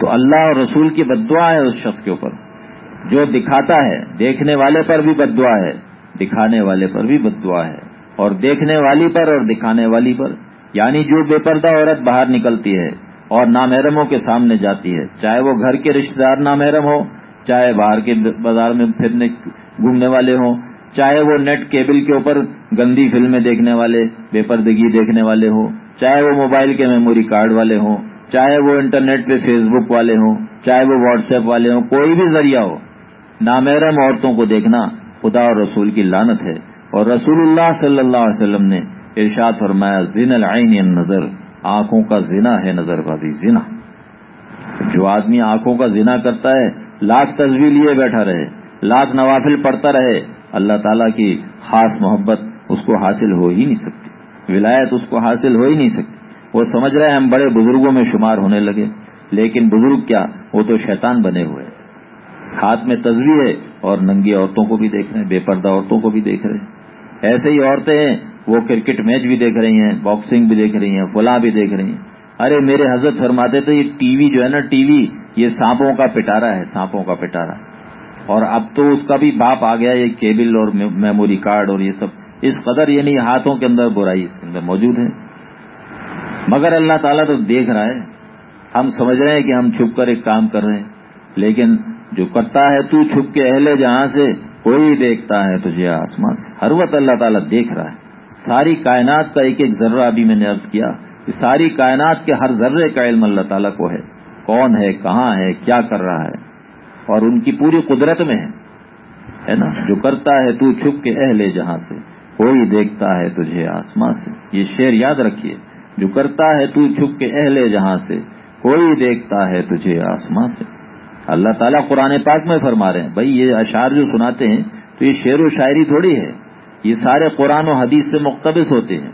تو اللہ اور رسول کی بدعا ہے اس شخص کے اوپر۔ جو دکھاتا ہے، دیکھنے والے پر بھی بدعا ہے۔ دکھانے والے پر بھی بدعا ہے اور دیکھنے والی پر اور دکھانے والی پر۔ یعنی جو بے پردہ عورت باہر نکلتی ہے اور نامحرموں کے سامنے جاتی ہے، چاہے وہ گھر کے رشتے دار نامحرم ہو، چاہے باہر کے بازار میں پھرنے گھومنے والے ہوں، چاہے وہ نیٹ کیبل کے اوپر گندی فلمیں دیکھنے والے، بے پردگی دیکھنے والے ہوں، چاہے وہ موبائل کے میموری کارڈ والے ہوں، چاہے وہ انٹرنیٹ پہ فیس بک والے ہوں، چاہے وہ واٹس ایپ والے ہوں، کوئی بھی ذریعہ ہو، نامحرم عورتوں کو دیکھنا خدا اور رسول کی لانت ہے۔ اور رسول اللہ صلی اللہ علیہ وسلم نے ارشاد فرمایا، زن العین نظر آنکھوں کا زنا ہے نظر بازی زنا جو آدمی آنکھوں کا زنا کرتا ہے، لاکھ تصویر لیے بیٹھا رہے، لاکھ نوافل پڑھتا رہے، اللہ تعالیٰ کی خاص محبت اس کو حاصل ہو ہی نہیں سکتی۔ ولایت اس کو حاصل ہو ہی نہیں سکتی۔ وہ سمجھ رہے ہیں ہم بڑے بزرگوں میں شمار ہونے لگے، لیکن بزرگ کیا؟ وہ تو شیطان بنے ہوئے۔ ہاتھ میں تصویر ہے اور ننگی عورتوں کو بھی دیکھ رہے ہیں، بے پردہ عورتوں کو بھی دیکھ رہے ہیں۔ ایسے ہی عورتیں ہیں، وہ کرکٹ میچ بھی دیکھ رہی ہیں، باکسنگ بھی دیکھ رہی ہیں فلاں بھی دیکھ رہی ہیں۔ ارے میرے حضرت فرماتے تھے، یہ ٹی وی جو ہے نا، ٹی وی، یہ سانپوں کا پٹارا ہے، سانپوں کا پٹارا۔ اور اب تو اس کا بھی باپ آ گیا، یہ کیبل اور میموری کارڈ اور یہ سب۔ اس قدر یعنی ہاتھوں کے اندر برائی اس کے اندر موجود ہے۔ مگر اللہ تعالیٰ تو دیکھ رہا ہے۔ ہم سمجھ رہے ہیں کہ ہم چھپ کر ایک کام کر رہے ہیں، لیکن جو کرتا ہے تو چھپ کے اہل جہاں سے کوئی دیکھتا ہے تجھے آسمان سے۔ ہر وقت اللہ تعالیٰ دیکھ رہا ہے۔ ساری کائنات کا ایک ایک ذرہ ابھی میں نے عرض کیا کہ ساری کائنات کے ہر ذرے کا علم اللہ تعالیٰ کو ہے۔ کون ہے، کہاں ہے، کیا کر رہا ہے؟ اور ان کی پوری قدرت میں ہے نا؟ جو کرتا ہے تو چھپ کے اہل جہاں سے، کوئی دیکھتا ہے تجھے آسمان سے۔ یہ شعر یاد رکھیے۔ جو کرتا ہے تو چھپ کے اہل جہاں سے، کوئی دیکھتا ہے تجھے آسمان سے۔ اللہ تعالیٰ قرآن پاک میں فرما رہے ہیں۔ بھائی، یہ اشعار جو سناتے ہیں، تو یہ شعر و شاعری تھوڑی ہے۔ یہ سارے قرآن و حدیث سے مقتبس ہوتے ہیں۔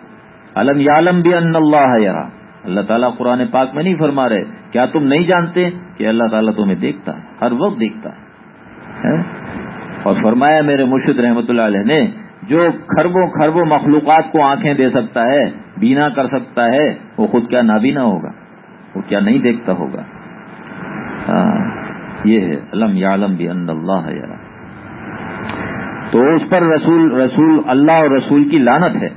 علم یالم بھی ان اللہ یار اللہ تعالیٰ قرآن پاک میں نہیں فرما رہے۔ کیا تم نہیں جانتے کہ اللہ تعالیٰ تمہیں دیکھتا ہے؟ ہر وقت دیکھتا ہے۔ اور فرمایا میرے مرشد رحمت اللہ علیہ نے، جو خربوں خربوں مخلوقات کو آنکھیں دے سکتا ہے، بینا کر سکتا ہے، وہ خود کیا نابینا ہوگا؟ وہ کیا نہیں دیکھتا ہوگا؟ ہاں۔ یہ ہے علم یا علم بھی ان اللہ یار تو اس پر رسول رسول اللہ اور رسول کی لانت ہے،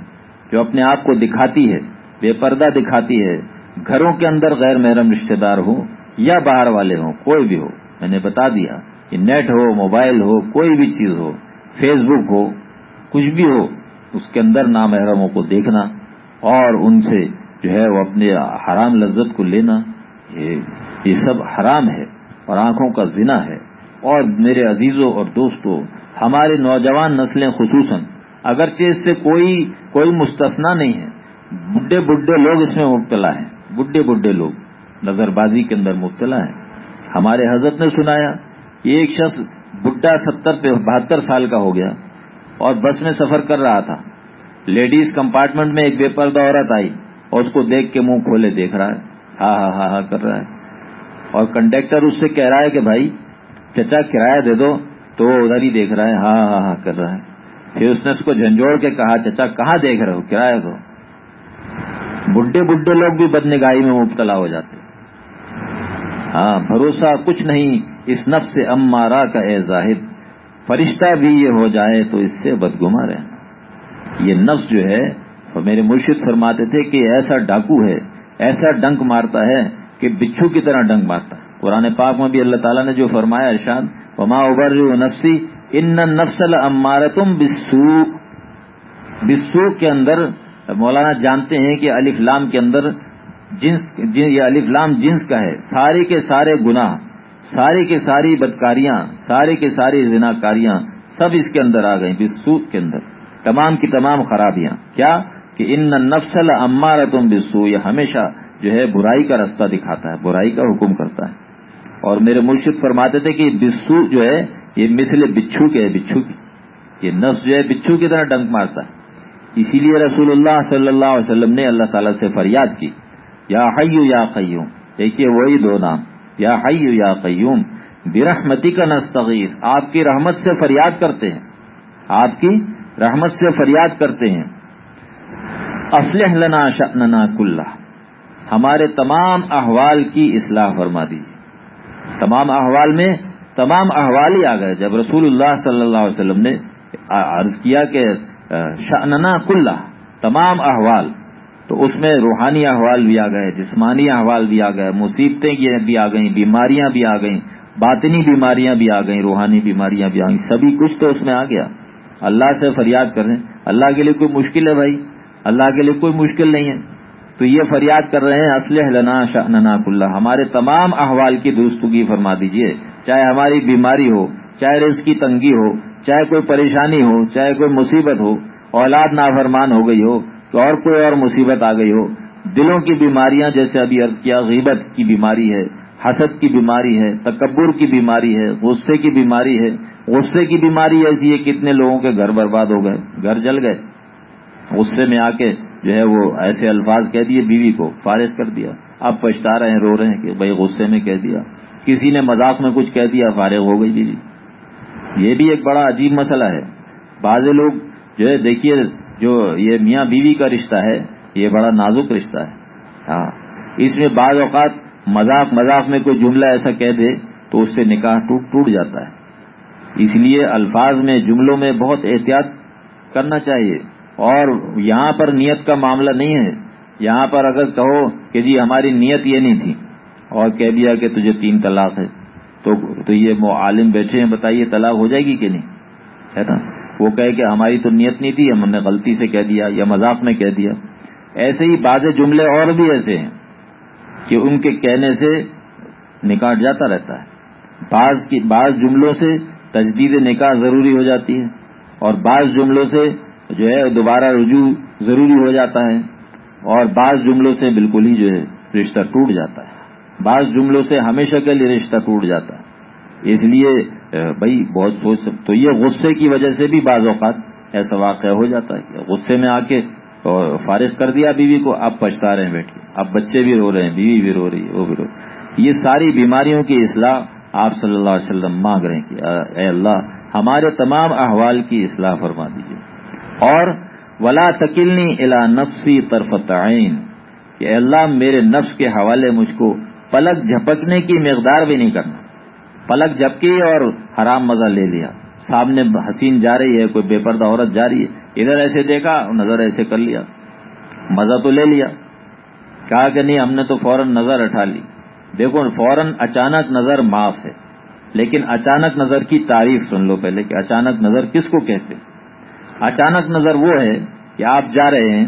جو اپنے آپ کو دکھاتی ہے، بے پردہ دکھاتی ہے، گھروں کے اندر غیر محرم رشتے دار ہو یا باہر والے ہوں، کوئی بھی ہو۔ میں نے بتا دیا کہ نیٹ ہو، موبائل ہو، کوئی بھی چیز ہو فیس بک ہو، کچھ بھی ہو، اس کے اندر نامحرموں کو دیکھنا اور ان سے جو ہے وہ اپنے حرام لذت کو لینا یہ سب حرام ہے۔ اور آنکھوں کا زنا ہے۔ اور میرے عزیزوں اور دوستوں، ہمارے نوجوان نسلیں خصوصاً، اگرچہ اس سے کوئی کوئی مستثنا نہیں ہے۔ بڈھے بڈھے لوگ اس میں مبتلا ہیں۔ بڈھے بڈھے لوگ۔ نظر بازی کے اندر مبتلا ہیں۔ ہمارے حضرت نے سنایا، یہ ایک شخص بڈھا ستر پہ بہتر سال کا ہو گیا اور بس میں سفر کر رہا تھا۔ لیڈیز کمپارٹمنٹ میں ایک بے پردہ عورت آئی اور اس کو دیکھ کے منہ کھولے دیکھ رہا ہے۔ ہاں ہاں ہاں ہاں کر رہا ہے۔ اور کنڈکٹر اس سے کہہ رہا ہے کہ بھائی، چچا کرایہ دے دو، تو وہ ادھر ہی دیکھ رہا ہے ہاں ہاں ہاں کر رہا ہے۔ پھر اس نے اس کو جھنجھوڑ کے کہا، چچا، کہاں دیکھ رہے ہو؟ کرایہ دو۔ بڈھے بڈھے لوگ بھی بدنگاہی میں مبتلا ہو جاتے۔ ہاں بھروسہ کچھ نہیں، اس نفس سے امارا کا اے زاہد۔ فرشتہ بھی یہ ہو جائے تو اس سے بدگما رہے۔ یہ نفس جو ہے میرے مرشد فرماتے تھے کہ ایسا ڈاکو ہے، ایسا ڈنک مارتا ہے۔ کہ بچھو کی طرح ڈنک مارتا قرآن پاک میں بھی اللہ تعالیٰ نے جو فرمایا ارشاد، وما ابر نفسی ان نفسل امارتم بسو بسو کے اندر مولانا جانتے ہیں کہ علی فلام کے اندر جنس یہ علی فلام جنس کا ہے۔ سارے کے سارے گناہ، سارے کے ساری بدکاریاں، سارے کے ساری زنا کاریاں سب اس کے اندر آ گئی بسو کے اندر۔ تمام کی تمام خرابیاں۔ کیا؟ کہ ان نفسل امارتم بسو یہ ہمیشہ جو ہے برائی کا رستہ دکھاتا ہے، برائی کا حکم کرتا ہے۔ اور میرے مرشد فرماتے تھے کہ بسو جو ہے، یہ مثل بچھو کے ہے، بچھو کی۔ یہ نفس جو ہے، بچھو کی طرح ڈنک مارتا ہے۔ اسی لیے رسول اللہ صلی اللہ علیہ وسلم نے اللہ تعالیٰ سے فریاد کی، یا حیو یا قیوم۔ دیکھیے وہی دو نام۔ یا حیو یا قیوم۔ برحمتی کا نستغیر آپ کی رحمت سے فریاد کرتے ہیں۔ آپ کی رحمت سے فریاد کرتے ہیں۔ اسلح لنا شأننا کلہ۔ ہمارے تمام احوال کی اصلاح فرما دیجیے تمام احوال میں تمام احوال ہی آ گئے۔ جب رسول اللہ صلی اللہ علیہ وسلم نے عرض کیا کہ شاننا کلّہ، تمام احوال، تو اس میں روحانی احوال بھی آ گئے، جسمانی احوال بھی آ گئے، مصیبتیں بھی آ گئیں، بیماریاں بھی آ گئیں، باطنی بیماریاں بھی آ گئیں، روحانی بیماریاں بھی آ گئیں، سبھی کچھ تو اس میں آ گیا۔ اللہ سے فریاد کر رہے ہیں۔ اللہ کے لیے کوئی مشکل ہے بھائی؟ اللہ کے لیے کوئی مشکل نہیں ہے۔ تو یہ فریاد کر رہے ہیں اسلح لنا شاہنا کلّہ۔ ہمارے تمام احوال کی درستگی فرما دیجیے۔ چاہے ہماری بیماری ہو، چاہے رزق کی تنگی ہو، چاہے کوئی پریشانی ہو، چاہے کوئی مصیبت ہو، اولاد نافرمان ہو گئی ہو، تو اور کوئی اور مصیبت آ گئی ہو۔ دلوں کی بیماریاں، جیسے ابھی عرض کیا، غیبت کی بیماری ہے، حسد کی بیماری ہے، تکبر کی بیماری ہے، غصے کی بیماری ہے۔ غصے کی بیماری ایسی ہے کتنے لوگوں کے گھر برباد ہو گئے، گھر جل گئے۔ غصے میں آ کے جو ہے وہ ایسے الفاظ کہہ دیے، بیوی کو فارغ کر دیا۔ اب پچھتا رہے ہیں، رو رہے ہیں کہ بھائی غصے میں کہہ دیا۔ کسی نے مذاق میں کچھ کہہ دیا، فارغ ہو گئی بیوی۔ یہ بھی ایک بڑا عجیب مسئلہ ہے۔ بعض لوگ جو ہے، دیکھیے جو یہ میاں بیوی کا رشتہ ہے، یہ بڑا نازک رشتہ ہے۔ ہاں اس میں بعض اوقات مذاق مذاق میں کوئی جملہ ایسا کہہ دے تو اس سے نکاح ٹوٹ ٹوٹ جاتا ہے۔ اس لیے الفاظ میں، جملوں میں بہت احتیاط کرنا چاہیے۔ اور یہاں پر نیت کا معاملہ نہیں ہے۔ یہاں پر اگر کہو کہ جی ہماری نیت یہ نہیں تھی اور کہہ دیا کہ تجھے تین طلاق ہے، تو تو یہ عالم بیٹھے ہیں، بتائیے طلاق ہو جائے گی کہ نہیں؟ ہے نا؟ وہ کہے کہ ہماری تو نیت نہیں تھی، ہم نے غلطی سے کہہ دیا یا مذاق میں کہہ دیا۔ ایسے ہی بعض جملے اور بھی ایسے ہیں کہ ان کے کہنے سے نکاح جاتا رہتا ہے۔ بعض کی بعض جملوں سے تجدید نکاح ضروری ہو جاتی ہے اور بعض جملوں سے جو ہے دوبارہ رجوع ضروری ہو جاتا ہے اور بعض جملوں سے بالکل ہی جو ہے رشتہ ٹوٹ جاتا ہے۔ بعض جملوں سے ہمیشہ کے لیے رشتہ ٹوٹ جاتا ہے۔ اس لیے بھائی، بہت سوچ تو یہ غصے کی وجہ سے بھی بعض اوقات ایسا واقعہ ہو جاتا ہے۔ کہ غصے میں آ کے فارغ کر دیا بیوی کو، اب پچھتا رہے ہیں بیٹھے اب بچے بھی رو رہے ہیں، بیوی بھی رو رہی ہے، وہ بھی رو یہ ساری بیماریوں کی اصلاح آپ صلی اللہ علیہ وسلم مانگ رہے ہیں کہ اے اللہ، ہمارے تمام احوال کی اصلاح فرما دیجیے اور ولا تکلنی الا نفسی طرف عین کہ اے اللہ، میرے نفس کے حوالے مجھ کو پلک جھپکنے کی مقدار بھی نہیں کرنا۔ پلک جھپکی اور حرام مزہ لے لیا۔ سامنے حسین جا رہی ہے، کوئی بے پردہ عورت جا رہی ہے۔ ادھر ایسے دیکھا، نظر ایسے کر لیا۔ مزہ تو لے لیا۔ کہا کہ نہیں، ہم نے تو فوراً نظر اٹھا لی۔ دیکھو، فوراً اچانک نظر معاف ہے۔ لیکن اچانک نظر کی تعریف سن لو پہلے کہ اچانک نظر کس کو کہتے اچانک نظر وہ ہے کہ آپ جا رہے ہیں،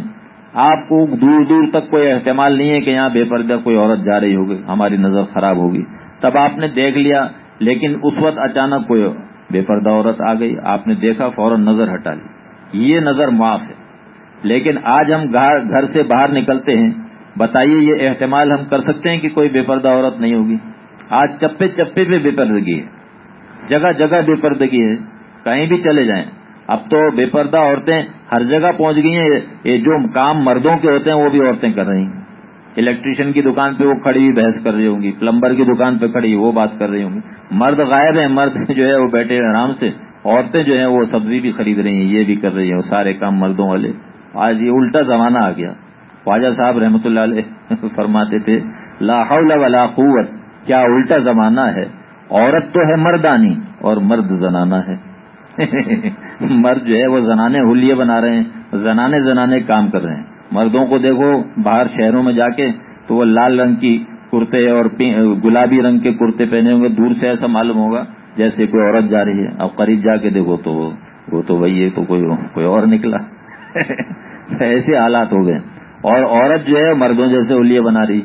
آپ کو دور دور تک کوئی احتمال نہیں ہے کہ یہاں بے پردہ کوئی عورت جا رہی ہوگی، ہماری نظر خراب ہوگی۔ تب آپ نے دیکھ لیا، لیکن اس وقت اچانک کوئی بے پردہ عورت آ گئی، آپ نے دیکھا، فوراً نظر ہٹا لی۔ یہ نظر معاف ہے۔ لیکن آج ہم گھر سے باہر نکلتے ہیں، بتائیے یہ احتمال ہم کر سکتے ہیں کہ کوئی بے پردہ عورت نہیں ہوگی؟ آج چپے چپے پہ بے پردگی ہے۔ جگہ جگہ بے پردگی ہے۔ کہیں بھی چلے جائیں۔ اب تو بے پردہ عورتیں ہر جگہ پہنچ گئی ہیں، یہ جو کام مردوں کے ہوتے ہیں، وہ بھی عورتیں کر رہی ہیں۔ الیکٹریشین کی دکان پہ وہ کھڑی ہوئی بحث کر رہی ہوں گی، پلمبر کی دکان پہ کھڑی وہ بات کر رہی ہوں گی۔ مرد غائب ہیں، مرد جو ہے وہ بیٹھے آرام سے۔ عورتیں جو ہیں وہ سبزی بھی خرید رہی ہیں، یہ بھی کر رہی ہیں، وہ سارے کام مردوں والے۔ آج یہ الٹا زمانہ آ گیا۔ خواجہ صاحب رحمۃ اللہ علیہ فرماتے تھے، لا حول ولا قوت۔ کیا الٹا زمانہ ہے؟ عورت تو ہے مردانی اور مرد زنانہ ہے۔ مرد جو ہے وہ زنانے ہولیے بنا رہے ہیں، زنانے زنانے کام کر رہے ہیں۔ مردوں کو دیکھو، باہر شہروں میں جا کے تو وہ لال رنگ کی کرتے اور گلابی رنگ کے کرتے پہنے ہوں گے۔ دور سے ایسا معلوم ہوگا جیسے کوئی عورت جا رہی ہے۔ اب قریب جا کے دیکھو تو وہ تو وہی ہے، تو کوئی کوئی اور نکلا۔ ایسے حالات ہو گئے۔ اور عورت جو ہے، مردوں جیسے الیے بنا رہی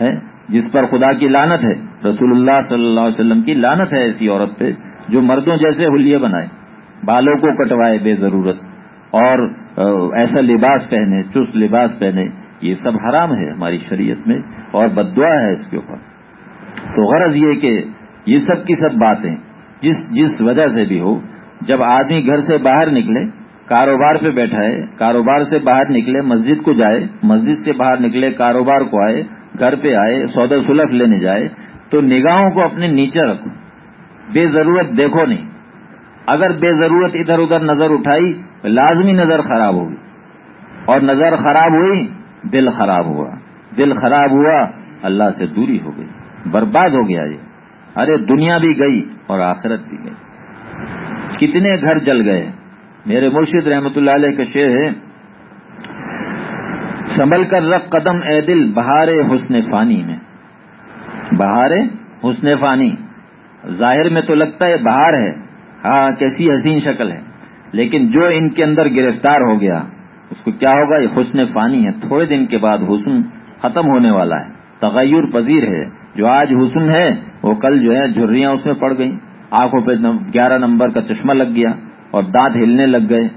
ہے، جس پر خدا کی لانت ہے۔ رسول اللہ صلی اللہ علیہ وسلم کی لانت ہے ایسی عورت پہ جو مردوں جیسے ہولیے بنائے۔ بالوں کو کٹوائے بے ضرورت اور ایسا لباس پہنے، چست لباس پہنے، یہ سب حرام ہے ہماری شریعت میں اور بدعا ہے اس کے اوپر۔ تو غرض یہ کہ یہ سب کی سب باتیں جس جس وجہ سے بھی ہو، جب آدمی گھر سے باہر نکلے، کاروبار پہ بیٹھا ہے، کاروبار سے باہر نکلے، مسجد کو جائے، مسجد سے باہر نکلے، کاروبار کو آئے، گھر پہ آئے، سودا سلف لینے جائے، تو نگاہوں کو اپنے نیچے رکھو۔ بے ضرورت دیکھو نہیں۔ اگر بے ضرورت ادھر ادھر نظر اٹھائی لازمی نظر خراب ہوگی اور نظر خراب ہوئی، دل خراب ہوا۔ دل خراب ہوا، اللہ سے دوری ہو گئی، برباد ہو گیا یہ۔ ارے، دنیا بھی گئی اور آخرت بھی گئی۔ کتنے گھر جل گئے۔ میرے مرشد رحمت اللہ علیہ کا شعر ہے، سنبھل کر رکھ قدم اے دل بہار حسن فانی میں۔ بہار حسن فانی۔ ظاہر میں تو لگتا ہے بہار ہے۔ ہاں کیسی حسین شکل ہے۔ لیکن جو ان کے اندر گرفتار ہو گیا، اس کو کیا ہوگا؟ یہ حسن فانی ہے۔ تھوڑے دن کے بعد حسن ختم ہونے والا ہے۔ تغیر پذیر ہے۔ جو آج حسن ہے، وہ کل جو ہے، جھریاں اس میں پڑ گئیں۔ آنکھوں پہ گیارہ نمبر کا چشمہ لگ گیا اور دانت ہلنے لگ گئے۔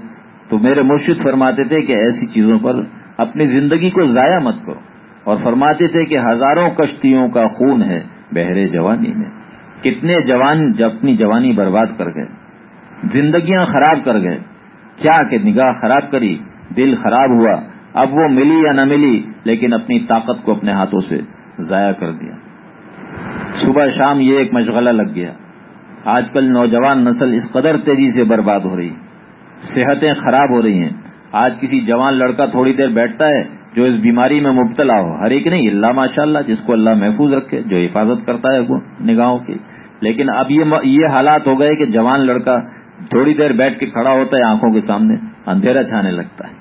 تو میرے مرشد فرماتے تھے کہ ایسی چیزوں پر اپنی زندگی کو ضائع مت کرو اور فرماتے تھے کہ ہزاروں کشتیوں کا خون ہے بہرے جوانی میں۔ کتنے جوان اپنی جوانی برباد کر گئے، زندگیاں خراب کر گئے، کیا کہ نگاہ خراب کری، دل خراب ہوا، اب وہ ملی یا نہ ملی، لیکن اپنی طاقت کو اپنے ہاتھوں سے ضائع کر دیا۔ صبح شام یہ ایک مشغلہ لگ گیا۔ آج کل نوجوان نسل اس قدر تیزی سے برباد ہو رہی صحتیں خراب ہو رہی ہیں۔ آج کسی جوان لڑکا تھوڑی دیر بیٹھتا ہے جو اس بیماری میں مبتلا ہو، ہر ایک نہیں، اللہ ماشاء اللہ جس کو اللہ محفوظ رکھے، جو حفاظت کرتا ہے وہ نگاہوں کی۔ لیکن اب یہ حالات ہو گئے کہ جوان لڑکا تھوڑی دیر بیٹھ کے کھڑا ہوتا ہے آنکھوں کے سامنے، اندھیرا چھانے لگتا ہے،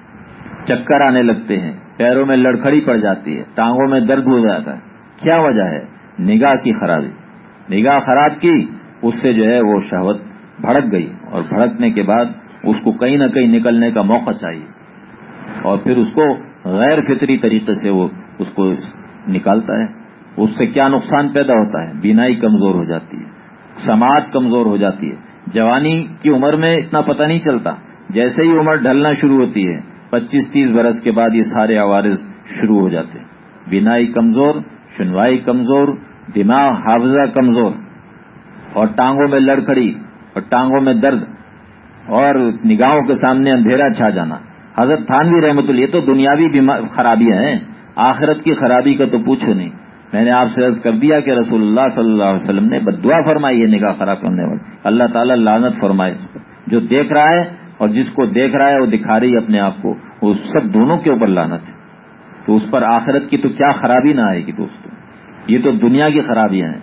چکر آنے لگتے ہیں، پیروں میں لڑکھڑی پڑ جاتی ہے، ٹانگوں میں درد ہو جاتا ہے۔ کیا وجہ ہے؟ نگاہ کی خرابی۔ نگاہ خراب کی، اس سے جو ہے وہ شہوت بھڑک گئی اور بھڑکنے کے بعد اس کو کہیں نہ کہیں نکلنے کا موقع چاہیے۔ اور پھر اس کو غیر فطری طریقے سے وہ اس کو نکالتا ہے۔ اس سے کیا نقصان پیدا ہوتا ہے؟ بینائی کمزور ہو جاتی ہے۔ سماعت کمزور ہو جاتی ہے۔ جوانی کی عمر میں اتنا پتہ نہیں چلتا۔ جیسے ہی عمر ڈھلنا شروع ہوتی ہے، پچیس تیس برس کے بعد یہ سارے عوارض شروع ہو جاتے ہیں۔ بینائی کمزور، سنوائی کمزور، دماغ حافظہ کمزور۔ اور ٹانگوں میں لڑکڑی اور ٹانگوں میں درد، اور نگاہوں کے سامنے اندھیرا چھا جانا۔ حضرت تھانوی رحمت اللہ، یہ تو دنیاوی خرابیاں ہیں۔ آخرت کی خرابی کا تو پوچھو نہیں۔ میں نے آپ سے عرض کر دیا کہ رسول اللہ صلی اللہ علیہ وسلم نے بدعا فرمائی ہے، نگاہ خراب کرنے والی اللہ تعالیٰ لانت فرمائے جو دیکھ رہا ہے اور جس کو دیکھ رہا ہے، وہ دکھا رہی ہے اپنے آپ کو۔ وہ سب دونوں کے اوپر لانت ہے۔ تو اس پر آخرت کی تو کیا خرابی نہ آئے گی دوستوں یہ تو دنیا کی خرابیاں ہیں۔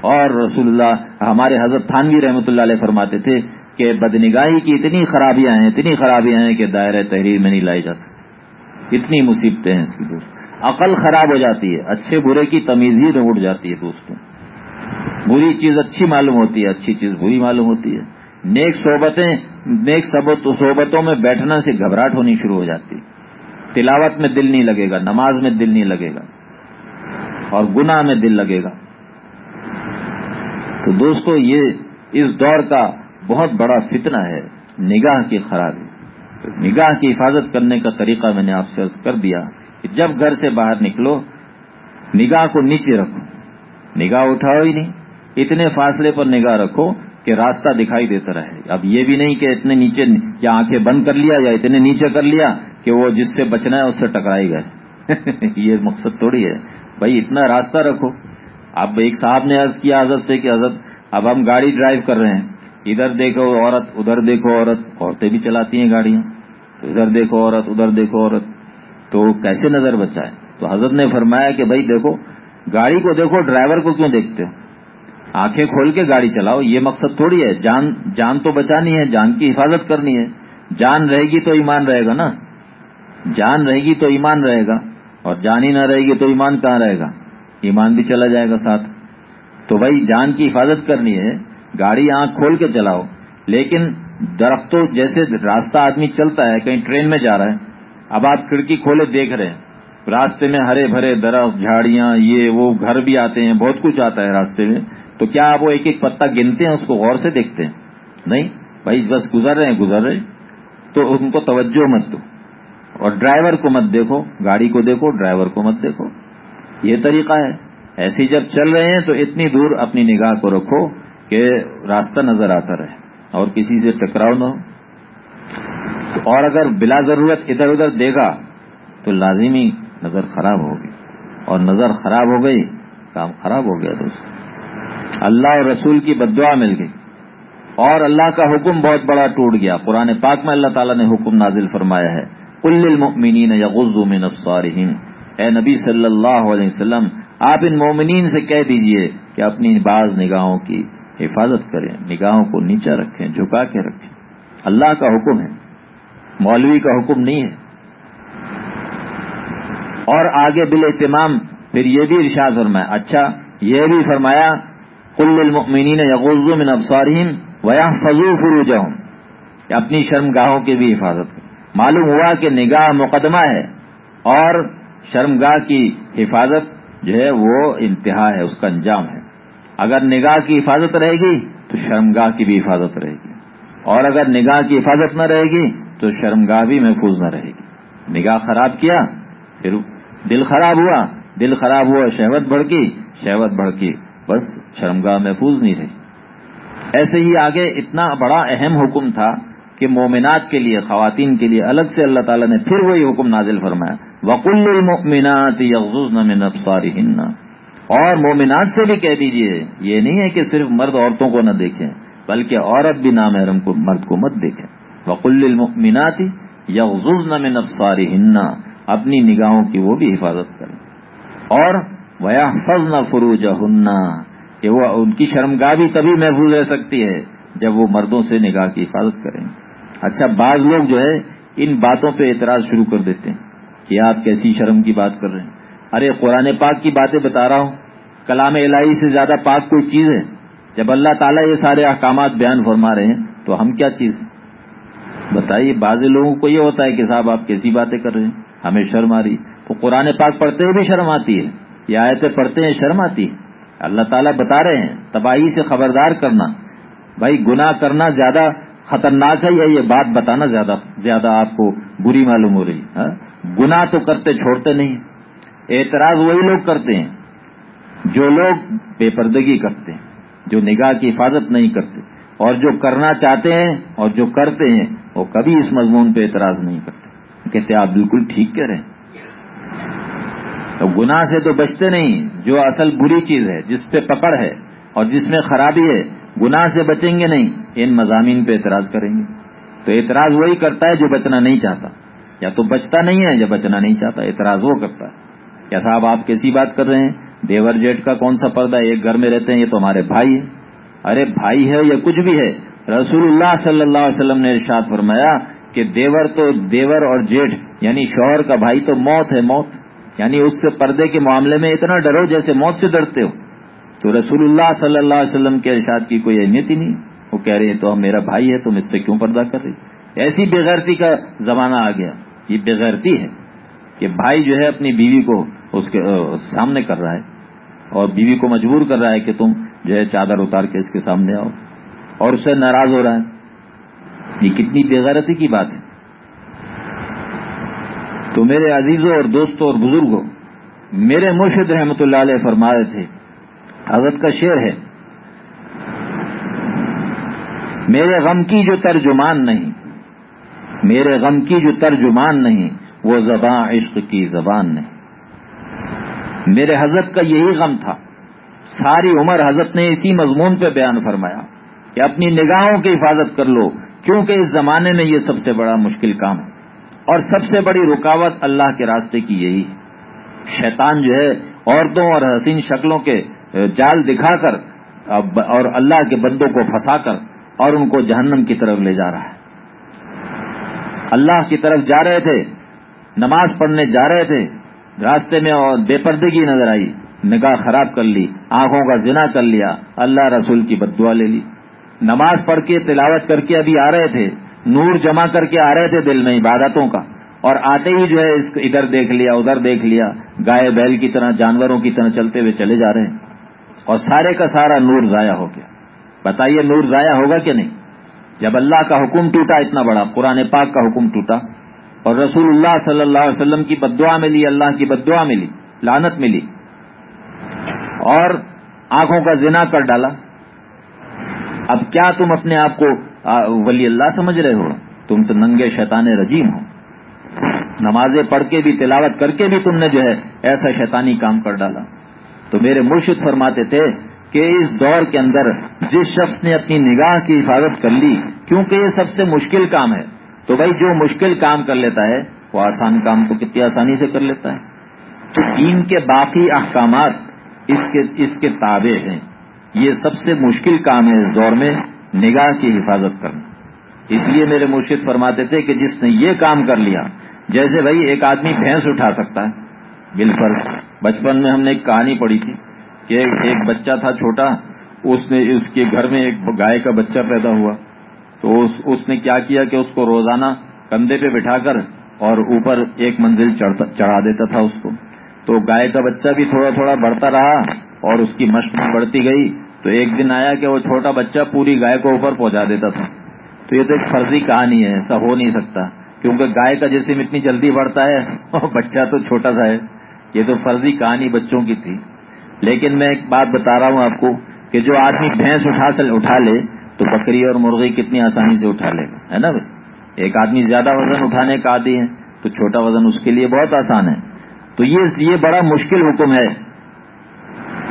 اور رسول اللہ، ہمارے حضرت تھانوی رحمۃ اللہ علیہ فرماتے تھے کہ بدنگاہی کی اتنی خرابیاں ہیں، اتنی خرابیاں ہیں کہ دائرۂ تحریر میں نہیں لائی جا سکتی۔ اتنی مصیبتیں ہیں اس کی دوست عقل خراب ہو جاتی ہے، اچھے برے کی تمیز ہی اٹھ جاتی ہے دوستوں۔ بری چیز اچھی معلوم ہوتی ہے، اچھی چیز بری معلوم ہوتی ہے۔ نیک صحبتیں، نیک صحبتوں میں بیٹھنا سے گھبراہٹ ہونی شروع ہو جاتی۔ تلاوت میں دل نہیں لگے گا، نماز میں دل نہیں لگے گا۔ اور گناہ میں دل لگے گا۔ تو دوستو، یہ اس دور کا بہت بڑا فتنہ ہے، نگاہ کی خرابی۔ نگاہ کی حفاظت کرنے کا طریقہ میں نے آپ سے کر دیا۔ جب گھر سے باہر نکلو، نگاہ کو نیچے رکھو۔ نگاہ اٹھاؤ ہی نہیں، اتنے فاصلے پر نگاہ رکھو کہ راستہ دکھائی دیتا رہے۔ اب یہ بھی نہیں کہ اتنے نیچے یا آنکھیں بند کر لیا یا اتنے نیچے کر لیا کہ وہ جس سے بچنا ہے اس سے ٹکرائی گئے۔ یہ مقصد تھوڑی ہے۔ بھائی اتنا راستہ رکھو۔ اب ایک صاحب نے عرض کیا حضرت سے کہ حضرت، اب ہم گاڑی ڈرائیو کر رہے ہیں۔ ادھر دیکھو عورت، ادھر دیکھو عورت، عورتیں بھی چلاتی ہیں گاڑیاں۔ ادھر دیکھو عورت، ادھر دیکھو عورت۔ تو کیسے نظر بچائے تو حضرت نے فرمایا کہ بھائی دیکھو، گاڑی کو دیکھو، ڈرائیور کو کیوں دیکھتے ہو؟ آنکھیں کھول کے گاڑی چلاؤ، یہ مقصد تھوڑی ہے۔ جان جان تو بچانی ہے، جان کی حفاظت کرنی ہے۔ جان رہے گی تو ایمان رہے گا نا؟ جان رہے گی تو ایمان رہے گا۔ اور جان ہی نہ رہے گی تو ایمان کہاں رہے گا؟ ایمان بھی چلا جائے گا ساتھ۔ تو بھائی، جان کی حفاظت کرنی ہے۔ گاڑی آنکھ کھول کے چلاؤ۔ لیکن درختوں جیسے راستہ آدمی چلتا ہے، کہیں ٹرین میں جا رہا ہے اب آپ کھڑکی کھولے دیکھ رہے ہیں۔ راستے میں ہرے بھرے درخت، جھاڑیاں، یہ وہ گھر بھی آتے ہیں، بہت کچھ آتا ہے راستے میں۔ تو کیا آپ وہ ایک ایک پتا گنتے ہیں، اس کو غور سے دیکھتے ہیں؟ نہیں؟ بھائی بس گزر رہے ہیں، گزر رہے تو ان کو توجہ مت دو۔ اور ڈرائیور کو مت دیکھو، گاڑی کو دیکھو، ڈرائیور کو مت دیکھو۔ یہ طریقہ ہے۔ ایسی جب چل رہے ہیں تو اتنی دور اپنی نگاہ کو رکھو کہ راستہ نظر آتا رہے۔ اور کسی سے ٹکراؤ نہ ہو۔ اور اگر بلا ضرورت ادھر ادھر دے گا تو لازمی نظر خراب ہوگی اور نظر خراب ہو گئی، کام خراب ہو گیا دوست۔ اللہ اور رسول کی بدعا مل گئی۔ اور اللہ کا حکم بہت بڑا ٹوٹ گیا۔ قرآن پاک میں اللہ تعالیٰ نے حکم نازل فرمایا ہے۔ کل المؤمنین یغض من ابصارہم۔ اے نبی صلی اللہ علیہ وسلم، آپ ان مومنین سے کہہ دیجیے کہ اپنی بعض نگاہوں کی حفاظت کریں، نگاہوں کو نیچا رکھیں، جھکا کے رکھیں۔ اللہ کا حکم ہے، مولوی کا حکم نہیں ہے۔ اور آگے بال اہتمام پھر یہ بھی ارشاد فرمایا اچھا یہ بھی فرمایا کل المؤمنین یغز من ابصارہم ویحفظوا فروجہم۔ اپنی شرم گاہوں کی بھی حفاظت کریں۔ معلوم ہوا کہ نگاہ مقدمہ ہے اور شرمگاہ کی حفاظت جو ہے وہ انتہا ہے، اس کا انجام ہے۔ اگر نگاہ کی حفاظت رہے گی تو شرمگاہ کی بھی حفاظت رہے گی۔ اور اگر نگاہ کی حفاظت نہ رہے گی تو شرمگاہ بھی محفوظ نہ رہے گی۔ نگاہ خراب کیا، پھر دل خراب ہوا، دل خراب ہوا، شہوت بڑھکی شہوت بڑھکی بس شرمگاہ محفوظ نہیں رہی۔ ایسے ہی آگے اتنا بڑا اہم حکم تھا کہ مومنات کے لیے، خواتین کے لیے الگ سے اللہ تعالیٰ نے پھر وہی حکم نازل فرمایا۔ وکل المؤمنات یغضضن من ابصارهن اور مومنات سے بھی کہہ دیجیے، یہ نہیں ہے کہ صرف مرد عورتوں کو نہ دیکھیں۔ بلکہ عورت بھی نامحرم کو مرد کو مت دیکھیں وقل المؤمنات یغضضن من ابصارهن اپنی نگاہوں کی وہ بھی حفاظت کریں۔ اور ویحفظن فروجهن۔ کہ وہ ان کی شرمگاہ بھی تبھی محفوظ رہ سکتی ہے جب وہ مردوں سے نگاہ کی حفاظت کریں۔ اچھا بعض لوگ جو ہے ان باتوں پہ اعتراض شروع کر دیتے ہیں کہ آپ کیسی شرم کی بات کر رہے ہیں۔ ارے، قرآن پاک کی باتیں بتا رہا ہوں۔ کلام الہی سے زیادہ پاک کوئی چیز ہے؟ جب اللہ تعالیٰ یہ سارے احکامات بیان فرما رہے ہیں، تو ہم کیا چیز؟ بتائیے، بعض لوگوں کو یہ ہوتا ہے کہ صاحب آپ کیسی باتیں کر رہے ہیں؟ ہمیں شرم آ رہی۔ تو قرآن پاک پڑھتے ہوئے بھی شرم آتی ہے۔ یہ آیتیں پڑھتے ہیں، شرم آتی ہے۔ اللہ تعالیٰ بتا رہے ہیں، تباہی سے خبردار کرنا۔ بھائی، گناہ کرنا زیادہ خطرناک ہے یا یہ بات بتانا زیادہ زیادہ آپ کو بری معلوم ہو رہی ہے؟ ہاں؟ گناہ تو کرتے چھوڑتے نہیں اعتراض وہی لوگ کرتے ہیں جو لوگ بے پردگی کرتے ہیں۔ جو نگاہ کی حفاظت نہیں کرتے اور جو کرنا چاہتے ہیں اور جو کرتے ہیں، وہ کبھی اس مضمون پہ اعتراض نہیں کرتے۔ کہتے آپ بالکل ٹھیک کہہ رہے ہیں۔ تو گناہ سے تو بچتے نہیں، جو اصل بری چیز ہے، جس پہ پکڑ ہے اور جس میں خرابی ہے، گناہ سے بچیں گے نہیں، ان مضامین پہ اعتراض کریں گے۔ تو اعتراض وہی کرتا ہے جو بچنا نہیں چاہتا۔ یا تو بچتا نہیں ہے، یا بچنا نہیں چاہتا، اعتراض وہ کرتا ہے۔ کیا صاحب آپ کیسی بات کر رہے ہیں دیور جیٹ کا کون سا پردہ ہے؟ ایک گھر میں رہتے ہیں، یہ تو ہمارے بھائی ہیں۔ ارے بھائی ہے یا کچھ بھی ہے؟ رسول اللہ صلی اللہ علیہ وسلم نے ارشاد فرمایا کہ دیور تو دیور اور جیٹھ یعنی شوہر کا بھائی تو موت ہے، موت۔ یعنی اس سے پردے کے معاملے میں اتنا ڈرو جیسے موت سے ڈرتے ہو۔ تو رسول اللہ صلی اللہ علیہ وسلم کے ارشاد کی کوئی اہمیت ہی نہیں۔ وہ کہہ رہے ہیں، تو میرا بھائی ہے، تم اس سے کیوں پردہ کر رہی ایسی بےغیرتی کا زمانہ آ گیا۔ یہ بےغیرتی ہے کہ بھائی جو ہے اپنی بیوی کو اس کے سامنے کر رہا ہے۔ اور بیوی کو مجبور کر رہا ہے کہ تم جو ہے چادر اتار کے اس کے سامنے آؤ۔ اور اس سے ناراض ہو رہا ہے۔ یہ کتنی بےغیرتی کی بات ہے۔ تو میرے عزیزوں اور دوستوں اور بزرگوں، میرے مرشد رحمت اللہ علیہ فرمائے تھے، حضرت کا شعر ہے۔ میرے غم کی جو ترجمان نہیں، میرے غم کی جو ترجمان نہیں، وہ زباں عشق کی زبان نہیں۔ میرے حضرت کا یہی غم تھا۔ ساری عمر حضرت نے اسی مضمون پہ بیان فرمایا کہ اپنی نگاہوں کی حفاظت کر لو، کیونکہ اس زمانے میں یہ سب سے بڑا مشکل کام ہے۔ اور سب سے بڑی رکاوٹ اللہ کے راستے کی یہی شیطان جو ہے، عورتوں اور حسین شکلوں کے جال دکھا کر اور اللہ کے بندوں کو پھنسا کر اور ان کو جہنم کی طرف لے جا رہا ہے۔ اللہ کی طرف جا رہے تھے، نماز پڑھنے جا رہے تھے راستے میں اور بے پردگی نظر آئی۔ نگاہ خراب کر لی، آنکھوں کا زنا کر لیا۔ اللہ رسول کی بدعا لے لی۔ نماز پڑھ کے تلاوت کر کے ابھی آ رہے تھے۔ نور جمع کر کے آ رہے تھے دل میں عبادتوں کا۔ اور آتے ہی جو ہے اس ادھر دیکھ لیا، ادھر دیکھ لیا۔ گائے بیل کی طرح، جانوروں کی طرح چلتے ہوئے چلے جا رہے ہیں۔ اور سارے کا سارا نور ضائع ہو گیا۔ بتائیے نور ضائع ہوگا کہ نہیں؟ جب اللہ کا حکم ٹوٹا اتنا بڑا، قرآن پاک کا حکم ٹوٹا۔ اور رسول اللہ صلی اللہ علیہ وسلم کی بدعا ملی، اللہ کی بدعا ملی لانت ملی۔ اور آنکھوں کا زنا کر ڈالا۔ اب کیا تم اپنے آپ کو ولی اللہ سمجھ رہے ہو؟ تم تو ننگے شیطان رجیم ہو۔ نمازیں پڑھ کے بھی، تلاوت کر کے بھی تم نے جو ہے ایسا شیطانی کام کر ڈالا۔ تو میرے مرشد فرماتے تھے کہ اس دور کے اندر جس شخص نے اپنی نگاہ کی حفاظت کر لی، کیونکہ یہ سب سے مشکل کام ہے۔ تو بھائی جو مشکل کام کر لیتا ہے، وہ آسان کام کو کتنی آسانی سے کر لیتا ہے۔ تو دین کے باقی احکامات اس کے اس کے تابع ہیں۔ یہ سب سے مشکل کام ہے اس دور میں، نگاہ کی حفاظت کرنا۔ اس لیے میرے مرشد فرماتے تھے کہ جس نے یہ کام کر لیا، جیسے بھائی ایک آدمی بھینس اٹھا سکتا ہے۔ بالکل بچپن میں ہم نے ایک کہانی پڑھی تھی کہ ایک بچہ تھا چھوٹا، اس نے اس کے گھر میں ایک گائے کا بچہ پیدا ہوا۔ تو اس اس نے کیا کیا کہ اس کو روزانہ کندھے پہ بٹھا کر اور اوپر ایک منزل چڑھا دیتا تھا اس کو۔ تو گائے کا بچہ بھی تھوڑا تھوڑا بڑھتا رہا اور اس کی مشق بڑھتی گئی۔ تو ایک دن آیا کہ وہ چھوٹا بچہ پوری گائے کو اوپر پہنچا دیتا تھا۔ تو یہ تو ایک فرضی کہانی ہے، ایسا ہو نہیں سکتا۔ کیونکہ گائے کا جسم اتنی جلدی بڑھتا ہے اور بچہ تو چھوٹا سا ہے۔ یہ تو فرضی کہانی بچوں کی تھی۔ لیکن میں ایک بات بتا رہا ہوں آپ کو کہ جو آدمی بھینس اٹھا اٹھا لے تو بکری اور مرغی کتنی آسانی سے اٹھا لے گا، ہے نا بھائی؟ ایک آدمی زیادہ وزن اٹھانے کا عادی ہے، تو چھوٹا وزن اس کے لیے بہت آسان ہے۔ تو یہ بڑا مشکل حکم ہے۔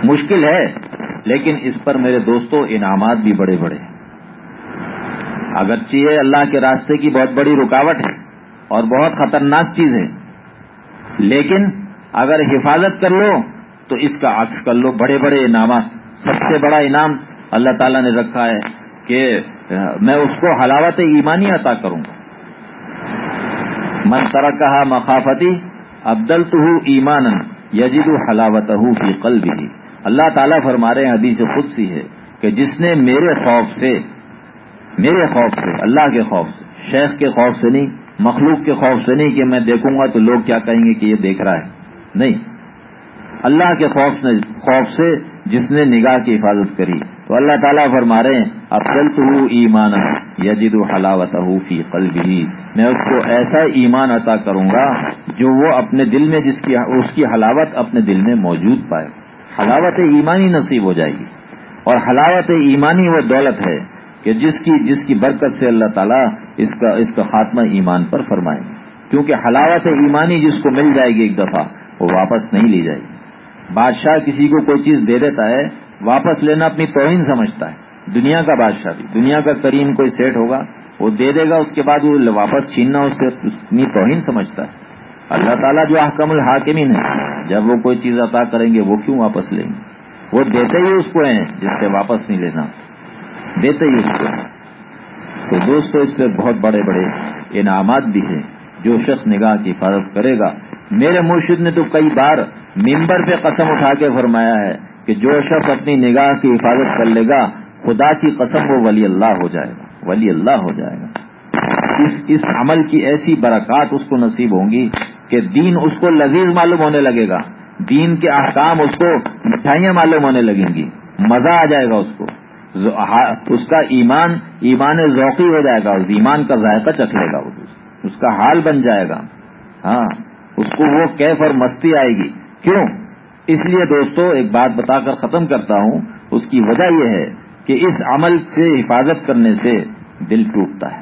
مشکل ہے، لیکن اس پر میرے دوستوں انعامات بھی بڑے بڑے ہیں۔ اگرچہ اللہ کے راستے کی بہت بڑی رکاوٹ ہے اور بہت خطرناک چیز ہے، لیکن اگر حفاظت کر لو، تو اس کا عکس کر لو۔ بڑے بڑے انعامات۔ سب سے بڑا انعام اللہ تعالیٰ نے رکھا ہے۔ کہ میں اس کو حلاوت ایمانی عطا کروں گا۔ من طرح کہا مخافتی ابدل تو ایمان یجید حلاوت فی قلب بھی اللہ تعالیٰ فرما رہے ہیں، حدیث خود سی ہے کہ جس نے میرے خوف سے، میرے خوف سے، اللہ کے خوف سے، شیخ کے خوف سے نہیں، مخلوق کے خوف سے نہیں کہ میں دیکھوں گا تو لوگ کیا کہیں گے کہ یہ دیکھ رہا ہے۔ نہیں۔ اللہ کے خوف خوف سے جس نے نگاہ کی حفاظت کری۔ تو اللہ تعالیٰ فرما رہے ہیں افضل تو ایمان یجد حلاوت فی قلبی. میں اس کو ایسا ایمان عطا کروں گا جو وہ اپنے دل میں، جس کی اس کی حلاوت اپنے دل میں موجود پائے۔ حلاوت ایمانی نصیب ہو جائے گی۔ اور حلاوت ایمانی وہ دولت ہے کہ جس کی جس کی برکت سے اللہ تعالیٰ اس کا اس کا خاتمہ ایمان پر فرمائیں گے کیونکہ حلاوت ایمانی جس کو مل جائے گی ایک دفعہ، وہ واپس نہیں لی جائے گی۔ بادشاہ کسی کو کوئی چیز دے دیتا ہے واپس لینا اپنی توہین سمجھتا ہے۔ دنیا کا بادشاہ بھی۔ دنیا کا کریم کوئی سیٹ ہوگا، وہ دے دے گا، اس کے بعد وہ واپس چھیننا، اس سے اپنی توہین سمجھتا ہے۔ اللہ تعالیٰ جو احکم الحاکمین ہے جب وہ کوئی چیز عطا کریں گے، وہ کیوں واپس لیں گے؟ وہ دیتے ہی اس کو ہیں، جس سے واپس نہیں لینا۔ دیتے ہی اس کو تو دوستو، اس پہ بہت بڑے بڑے انعامات بھی ہیں۔ جو شخص نگاہ کی حفاظت کرے گا۔ میرے مرشد نے تو کئی بار ممبر پہ قسم اٹھا کے فرمایا ہے کہ جو شخص اپنی نگاہ کی حفاظت کر لے گا، خدا کی قسم وہ ولی اللہ ہو جائے گا، ولی اللہ ہو جائے گا۔ اس اس عمل کی ایسی برکات اس کو نصیب ہوں گی کہ دین اس کو لذیذ معلوم ہونے لگے گا۔ دین کے احکام اس کو مٹھائیاں معلوم ہونے لگیں گی۔ مزہ آ جائے گا اس کو۔ اس کا ایمان ایمان ذوقی ہو جائے گا، اس ایمان کا ذائقہ چکھ لے گا اس کا حال بن جائے گا۔ ہاں اس کو وہ کیف اور مستی آئے گی۔ کیوں؟ اس لیے دوستو ایک بات بتا کر ختم کرتا ہوں، اس کی وجہ یہ ہے کہ اس عمل سے حفاظت کرنے سے دل ٹوٹتا ہے۔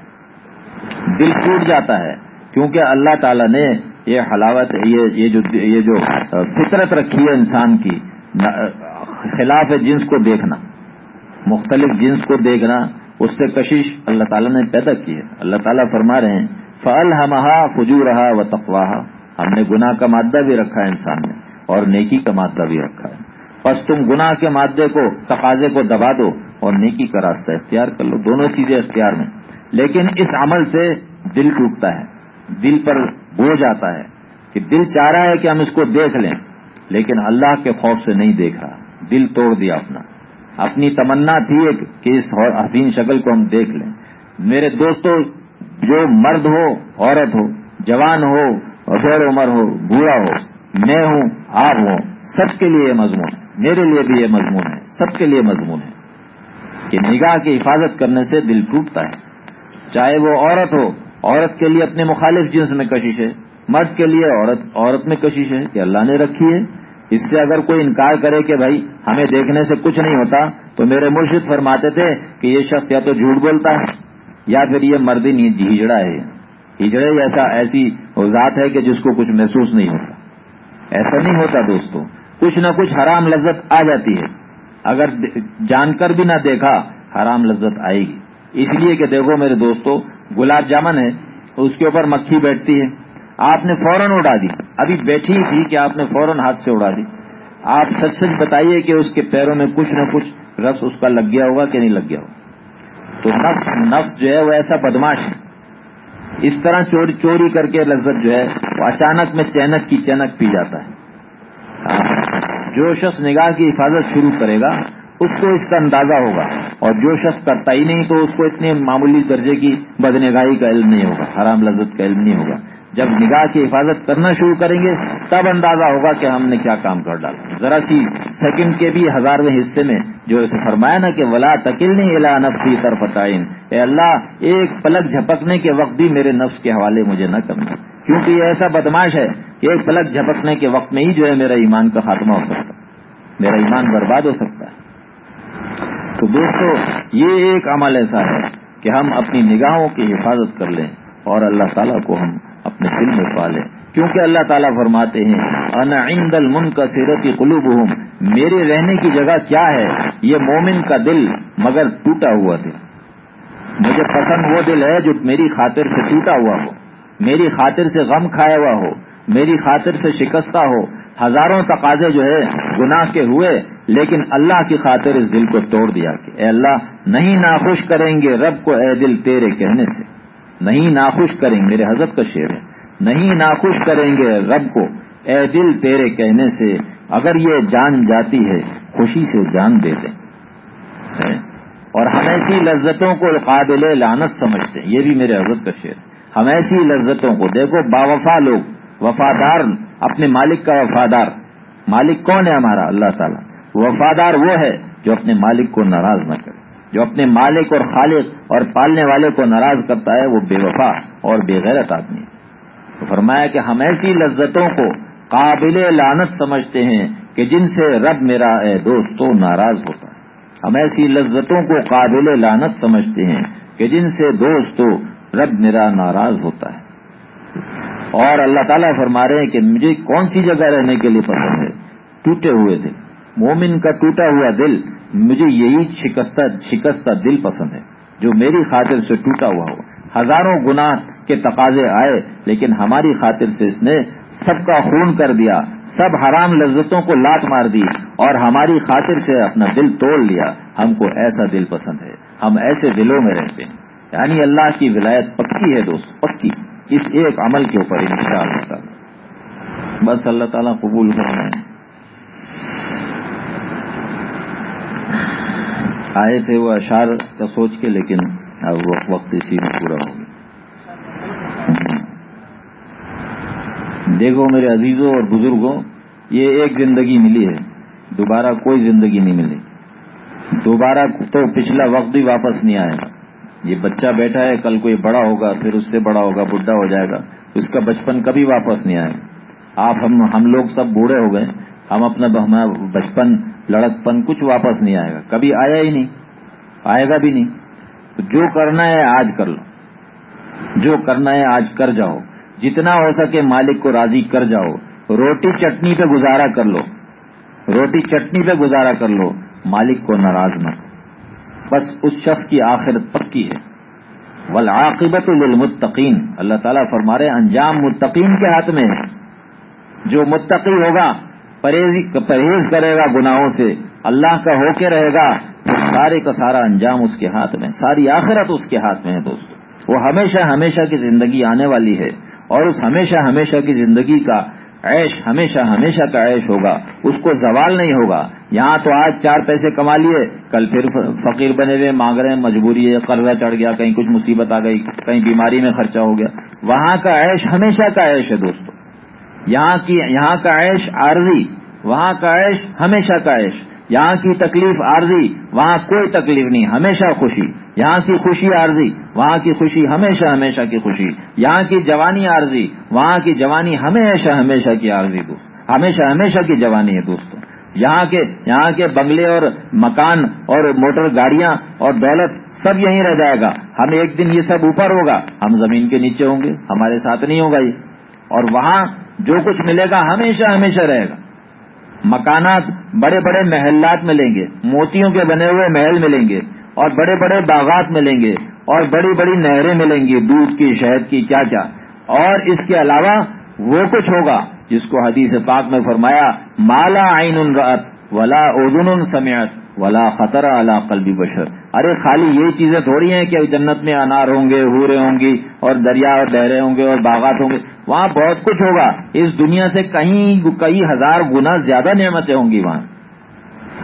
دل ٹوٹ جاتا ہے، کیونکہ اللہ تعالیٰ نے یہ حلاوت، یہ جو یہ جو فطرت رکھی ہے انسان کی خلاف جنس کو دیکھنا، مختلف جنس کو دیکھنا، اس سے کشش اللہ تعالیٰ نے پیدا کی ہے۔ اللہ تعالیٰ فرما رہے ہیں فل ہمہا خجو رہا و تقواہ ہم نے گناہ کا مادہ بھی رکھا ہے انسان نے اور نیکی کا مادہ بھی رکھا ہے۔ بس تم گناہ کے مادے کو، تقاضے کو دبا دو اور نیکی کا راستہ اختیار کر لو، دونوں چیزیں اختیار میں۔ لیکن اس عمل سے دل ٹوٹتا ہے، دل پر بوجھ آتا ہے کہ دل چاہ رہا ہے کہ ہم اس کو دیکھ لیں، لیکن اللہ کے خوف سے نہیں دیکھ رہا۔ دل توڑ دیا اپنا۔ اپنی تمنا تھی ایک کہ اس حسین شکل کو ہم دیکھ لیں۔ میرے دوستوں جو مرد ہو، عورت ہو، جوان ہو، غیر عمر ہو، بوڑھا ہو میں ہوں، آپ ہوں، سب کے لیے یہ مضمون ہے۔ میرے لیے بھی یہ مضمون ہے، سب کے لیے مضمون ہے۔ کہ نگاہ کی حفاظت کرنے سے دل ٹوٹتا ہے۔ چاہے وہ عورت ہو، عورت کے لیے اپنے مخالف جنس میں کشش ہے۔ مرد کے لیے عورت عورت میں کشش ہے کہ اللہ نے رکھی ہے۔ اس سے اگر کوئی انکار کرے کہ بھائی ہمیں دیکھنے سے کچھ نہیں ہوتا، تو میرے مرشد فرماتے تھے کہ یہ شخص یا تو جھوٹ بولتا ہے یا پھر یہ مردی ہجڑا ہے۔ ہجڑے جیسا ایسی ذات ہے کہ جس کو کچھ محسوس نہیں ہوتا۔ ایسا نہیں ہوتا دوستوں کچھ نہ کچھ حرام لذت آ جاتی ہے۔ اگر جان کر بھی نہ دیکھا، حرام لذت آئے گی۔ اس لیے کہ دیکھو میرے دوستوں گلاب جامن ہے، اس کے اوپر مکھی بیٹھتی ہے۔ آپ نے فوراً اڑا دی۔ ابھی بیٹھی تھی کہ آپ نے فوراً ہاتھ سے اڑا دی۔ آپ سچ سچ بتائیے کہ اس کے پیروں میں کچھ نہ کچھ رس اس کا لگ گیا ہوگا کہ نہیں لگ گیا ہوگا؟ تو نفس نفس جو ہے وہ ایسا بدماش ہے۔ اس طرح چوری چوری کر کے لذت جو ہے وہ اچانک میں چینک کی چینک پی جاتا ہے۔ جو شخص نگاہ کی حفاظت شروع کرے گا، اس کو اس کا اندازہ ہوگا۔ اور جو شخص کرتا ہی نہیں تو اس کو اتنے معمولی درجے کی بدنگاہی کا علم نہیں ہوگا، حرام لذت کا علم نہیں ہوگا۔ جب نگاہ کی حفاظت کرنا شروع کریں گے، تب اندازہ ہوگا کہ ہم نے کیا کام کر ڈالا۔ ذرا سی سیکنڈ کے بھی ہزارویں حصے میں جو اسے فرمایا نا کہ ولا تکل الا نفسی طرف اے اللہ، ایک پلک جھپکنے کے وقت بھی میرے نفس کے حوالے مجھے نہ کرنا۔ کیونکہ یہ ایسا بدماش ہے کہ ایک پلک جھپکنے کے وقت میں ہی جو ہے میرا ایمان کا خاتمہ ہو سکتا ہے، میرا ایمان برباد ہو سکتا ہے۔ تو دوستو، یہ ایک عمل ایسا ہے کہ ہم اپنی نگاہوں کی حفاظت کر لیں اور اللہ تعالیٰ کو ہم اپنے دل میں پالیں۔ کیونکہ اللہ تعالیٰ فرماتے ہیں انا عند المن کا سیرتی قلوب میرے رہنے کی جگہ کیا ہے؟ یہ مومن کا دل مگر ٹوٹا ہوا دل۔ مجھے پسند وہ دل ہے جو میری خاطر سے ٹوٹا ہوا ہو۔ میری خاطر سے غم کھایا ہوا ہو۔ میری خاطر سے شکستہ ہو۔ ہزاروں تقاضے جو ہے، گناہ کے ہوئے، لیکن اللہ کی خاطر اس دل کو توڑ دیا کہ اے اللہ، نہیں ناخوش کریں گے رب کو اے دل تیرے کہنے سے۔ نہیں ناخوش کریں گے میرے حضرت کا شعر ہے۔ نہیں ناخوش کریں گے رب کو اے دل تیرے کہنے سے۔ اگر یہ جان جاتی ہے، خوشی سے جان دے دیں اور ہم ایسی لذتوں کو قابل لانت سمجھتے ہیں۔ یہ بھی میرے حضرت کا شعر۔ ہم ایسی لذتوں کو دیکھو با وفا لوگ، وفادار، اپنے مالک کا وفادار۔ مالک کون ہے ہمارا؟ اللہ تعالیٰ۔ وفادار وہ ہے جو اپنے مالک کو ناراض نہ کرے۔ جو اپنے مالک اور خالق اور پالنے والے کو ناراض کرتا ہے، وہ بے وفا اور بے غیرت آدمی تو فرمایا کہ ہم ایسی لذتوں کو قابل لانت سمجھتے ہیں کہ جن سے رب میرا اے دوستو ناراض ہوتا ہے۔ ہم ایسی لذتوں کو قابل لانت سمجھتے ہیں کہ جن سے دوستو رب میرا ناراض ہوتا ہے۔ اور اللہ تعالیٰ فرما رہے ہیں کہ مجھے کون سی جگہ رہنے کے لیے پسند ہے؟ ٹوٹے ہوئے دل۔ مومن کا ٹوٹا ہوا دل مجھے یہی شکستہ شکستہ دل پسند ہے جو میری خاطر سے ٹوٹا ہوا ہو۔ ہزاروں گناہ کے تقاضے آئے لیکن ہماری خاطر سے اس نے سب کا خون کر دیا، سب حرام لذتوں کو لات مار دی اور ہماری خاطر سے اپنا دل توڑ لیا۔ ہم کو ایسا دل پسند ہے۔ ہم ایسے دلوں میں رہتے ہیں۔ یعنی اللہ کی ولایت پکی ہے دوست، پکی۔ اس ایک عمل کے اوپر ان شاء اللہ تعالیٰ۔ بس اللہ تعالیٰ قبول کرنا ہے آئے تھے وہ اشار کا سوچ کے، لیکن اب وقت اسی میں پورا ہو گیا۔ دیکھو میرے عزیزوں اور بزرگوں، یہ ایک زندگی ملی ہے، دوبارہ کوئی زندگی نہیں ملی۔ دوبارہ تو پچھلا وقت بھی واپس نہیں آئے گا یہ بچہ بیٹھا ہے، کل کوئی بڑا ہوگا، پھر اس سے بڑا ہوگا، بڈھا ہو جائے گا اس کا بچپن کبھی واپس نہیں آئے گا آپ ہم ہم لوگ سب بوڑھے ہو گئے، ہم اپنا بچپن، لڑکپن کچھ واپس نہیں آئے گا۔ کبھی آیا ہی نہیں، آئے گا بھی نہیں۔ جو کرنا ہے، آج کر لو۔ جو کرنا ہے، آج کر جاؤ۔ جتنا ہو سکے مالک کو راضی کر جاؤ۔ روٹی چٹنی پہ گزارا کر لو۔ روٹی چٹنی پہ گزارا کر لو۔ مالک کو ناراض نہ بس اس شخص کی آخرت پکی ہے۔ ولعاقبت للمتقین۔ اللہ تعالیٰ فرما رہے انجام متقین کے ہاتھ میں ہے۔ جو متقی ہوگا، پرہیز کرے گا گناہوں سے۔ اللہ کا ہو کے رہے گا۔ سارے کا سارا انجام اس کے ہاتھ میں ساری آخرت اس کے ہاتھ میں ہے دوستو۔ وہ ہمیشہ ہمیشہ کی زندگی آنے والی ہے۔ اور اس ہمیشہ ہمیشہ کی زندگی کا عیش ہمیشہ ہمیشہ کا عیش ہوگا، اس کو زوال نہیں ہوگا۔ یہاں تو آج چار پیسے کما لیے، کل پھر فقیر بنے ہوئے، مانگ رہے ہیں، مجبوری ہے، قرضہ چڑھ گیا، کہیں کچھ مصیبت آ گئی، کہیں بیماری میں خرچہ ہو گیا۔ وہاں کا عیش ہمیشہ کا عیش ہے دوستو۔ یہاں کی، یہاں کا عیش عارضی، وہاں کا عیش ہمیشہ کا عیش۔ یہاں کی تکلیف عارضی، وہاں کوئی تکلیف نہیں، ہمیشہ خوشی۔ یہاں کی خوشی عارضی، وہاں کی خوشی ہمیشہ ہمیشہ کی خوشی۔ یہاں کی جوانی عارضی، وہاں کی جوانی ہمیشہ ہمیشہ کی عارضی دو ہمیشہ ہمیشہ کی جوانی ہے دوستوں یہاں کے یہاں کے بنگلے اور مکان اور موٹر گاڑیاں اور دولت سب یہیں رہ جائے گا۔ ہم ایک دن یہ سب اوپر ہوگا۔ ہم زمین کے نیچے ہوں گے، ہمارے ساتھ نہیں ہوگا یہ۔ اور وہاں جو کچھ ملے گا ہمیشہ ہمیشہ رہے گا۔ مکانات بڑے بڑے محلات ملیں گے، موتیوں کے بنے ہوئے محل ملیں گے۔ اور بڑے بڑے باغات ملیں گے اور بڑی بڑی نہریں ملیں گی، دودھ کی، شہد کی کیا کیا اور اس کے علاوہ وہ کچھ ہوگا جس کو حدیث پاک میں فرمایا، مالا عین رات ولا اردن سمیت ولا خطر اللہ قلبی بشر۔ ارے خالی یہ چیزیں تھوڑی ہیں کہ جنت میں انار ہوں گے ہورے ہوں گی، اور دریا اور بہرے ہوں گے، اور باغات ہوں گے۔ وہاں بہت کچھ ہوگا۔ اس دنیا سے کہیں، کئی ہزار گنا زیادہ نعمتیں ہوں گی وہاں۔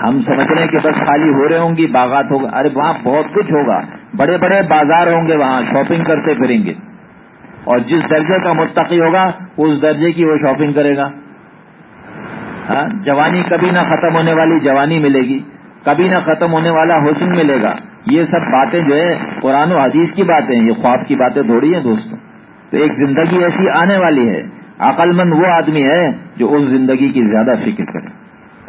ہم سمجھ رہے ہیں کہ بس خالی ہو رہے ہوں گی، باغات ہوگا ارے وہاں بہت کچھ ہوگا۔ بڑے بڑے بازار ہوں گے وہاں شاپنگ کرتے پھریں گے۔ اور جس درجے کا متقی ہوگا، اس درجے کی وہ شاپنگ کرے گا۔ ہاں؟ جوانی کبھی نہ ختم ہونے والی جوانی ملے گی، کبھی نہ ختم ہونے والا حسن ملے گا۔ یہ سب باتیں جو ہے، قرآن و حدیث کی باتیں یہ خواب کی باتیں تھوڑی ہیں دوستوں تو ایک زندگی ایسی آنے والی ہے عقل مند وہ آدمی ہے جو اس زندگی کی زیادہ فکر کرے۔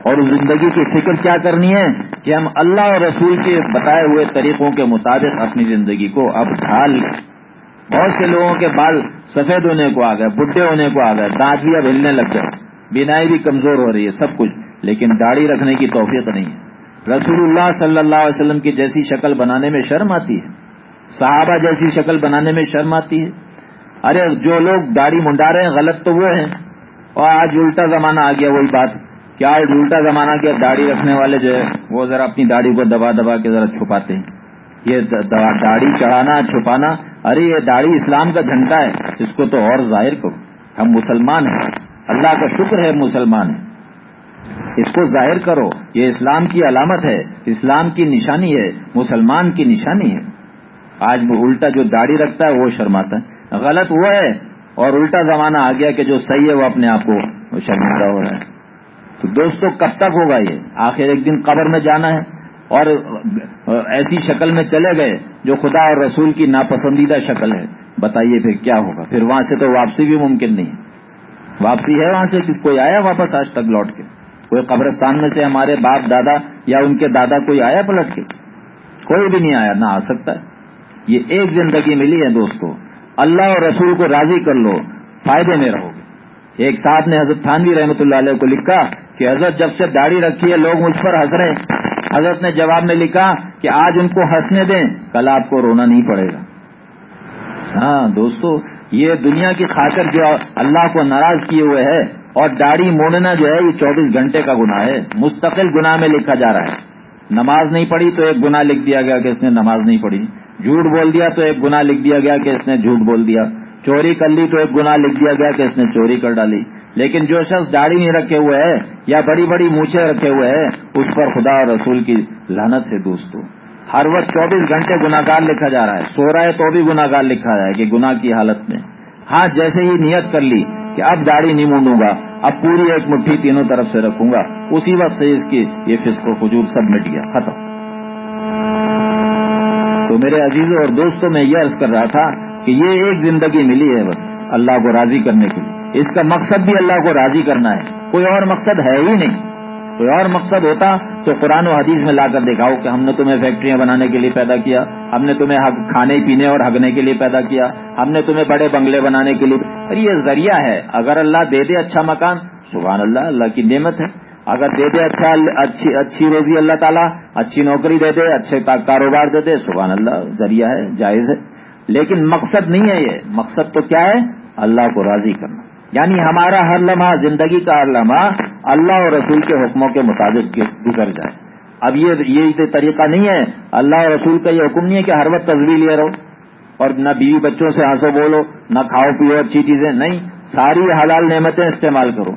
اور اس زندگی کی فکر کیا کرنی ہے کہ ہم اللہ اور رسول کے بتائے ہوئے طریقوں کے مطابق اپنی زندگی کو اب ڈھال لیں۔ بہت سے لوگوں کے بال سفید ہونے کو آ گئے، بڈھے ہونے کو آ گئے، دانت بھی اب ہلنے لگ گئے۔ بینائی بھی کمزور ہو رہی ہے سب کچھ، لیکن داڑھی رکھنے کی توفیق نہیں ہے۔ رسول اللہ صلی اللہ علیہ وسلم کی جیسی شکل بنانے میں شرم آتی ہے۔ صحابہ جیسی شکل بنانے میں شرم آتی ہے۔ ارے جو لوگ داڑھی منڈا رہے ہیں، غلط تو وہ ہیں۔ اور آج الٹا زمانہ آ گیا، وہی بات۔ کیا الٹا زمانہ کیا داڑھی رکھنے والے جو ہے، وہ ذرا اپنی داڑھی کو دبا دبا کے ذرا چھپاتے ہیں۔ یہ داڑھی چڑھانا، چھپانا، ارے یہ داڑھی اسلام کا جھنڈا ہے، اس کو تو اور ظاہر کرو۔ ہم مسلمان ہیں۔ اللہ کا شکر ہے مسلمان اس کو ظاہر کرو۔ یہ اسلام کی علامت ہے، اسلام کی نشانی ہے، مسلمان کی نشانی ہے۔ آج وہ الٹا جو داڑھی رکھتا ہے، وہ شرماتا ہے۔ غلط وہ ہے اور الٹا زمانہ آ گیا کہ جو صحیح ہے، وہ اپنے آپ کو شرمندہ ہو رہا ہے۔ تو دوستو کب تک ہوگا یہ۔ آخر ایک دن قبر میں جانا ہے اور ایسی شکل میں چلے گئے جو خدا اور رسول کی ناپسندیدہ شکل ہے۔ بتائیے پھر کیا ہوگا؟ پھر وہاں سے تو واپسی بھی ممکن نہیں۔ ہے واپسی ہے وہاں سے؟ کس کوئی آیا واپس آج تک لوٹ کے؟ کوئی قبرستان میں سے ہمارے باپ دادا یا ان کے دادا کوئی آیا پلٹ کے؟ کوئی بھی نہیں آیا، نہ آ سکتا ہے۔ یہ ایک زندگی ملی ہے دوستو۔ اللہ اور رسول کو راضی کر لو، فائدے میں رہو گے۔ ایک صاحب نے حضرت تھانوی رحمۃ اللہ علیہ کو لکھا کہ حضرت جب سے داڑھی رکھی ہے، لوگ مجھ پر ہنس رہے حضرت نے جواب میں لکھا کہ آج ان کو ہنسنے دیں، کل آپ کو رونا نہیں پڑے گا۔ ہاں دوستو، یہ دنیا کی خاطر جو اللہ کو ناراض کیے ہوئے ہے اور داڑھی موڑنا جو ہے، یہ چوبیس گھنٹے کا گناہ ہے۔ مستقل گناہ میں لکھا جا رہا ہے۔ نماز نہیں پڑھی تو ایک گناہ لکھ دیا گیا کہ اس نے نماز نہیں پڑھی۔ جھوٹ بول دیا تو ایک گناہ لکھ دیا گیا کہ اس نے جھوٹ بول دیا۔ چوری کر لی تو ایک گناہ لکھ دیا گیا کہ اس نے چوری کر ڈالی۔ لیکن جو شخص داڑھی نہیں رکھے ہوئے ہے یا بڑی بڑی مونچھے رکھے ہوئے ہیں اس پر خدا اور رسول کی لہنت سے دوستوں ہر وقت چوبیس گھنٹے گناگار لکھا جا رہا ہے۔ سو رہا ہے تو بھی گناگار لکھا جائے کہ گناہ کی حالت میں۔ ہاں جیسے ہی نیت کر لی کہ اب داڑھی نہیں مونڈوں گا، اب پوری ایک مٹھی تینوں طرف سے رکھوں گا، اسی وقت سے اس کی یہ فسق و فجور سب مٹ گیا، ختم۔ تو میرے عزیزوں اور دوستوں، میں یہ عرض کر رہا تھا کہ یہ ایک زندگی ملی ہے بس، اللہ کو راضی کرنے کے لیے۔ اس کا مقصد بھی اللہ کو راضی کرنا ہے۔ کوئی اور مقصد ہے ہی نہیں۔ کوئی اور مقصد ہوتا تو قرآن و حدیث میں لا کر دکھاؤ کہ ہم نے تمہیں فیکٹریاں بنانے کے لیے پیدا کیا، ہم نے تمہیں کھانے، پینے اور ہگنے کے لیے پیدا کیا، ہم نے تمہیں بڑے بنگلے بنانے کے لیے۔ یہ ذریعہ ہے۔ اگر اللہ دے دے اچھا مکان، سبحان اللہ اللہ کی نعمت ہے۔ اگر دے دے اچھا اچھی اچھی روزی اللہ تعالیٰ، اچھی نوکری دے دے، اچھے کاروبار دے دے، سبحان اللہ، ذریعہ ہے، جائز ہے۔ لیکن مقصد نہیں ہے یہ۔ مقصد تو کیا ہے؟ اللہ کو راضی کرنا۔ یعنی ہمارا ہر لمحہ، زندگی کا ہر لمحہ اللہ اور رسول کے حکموں کے مطابق گزر جائے۔ اب یہ یہ طریقہ نہیں ہے۔ اللہ اور رسول کا یہ حکم نہیں ہے کہ ہر وقت تصویر لیے رہو اور نہ بیوی بچوں سے ہنسو بولو، نہ کھاؤ پیو، اچھی چیزیں نہیں۔ ساری حلال نعمتیں استعمال کرو۔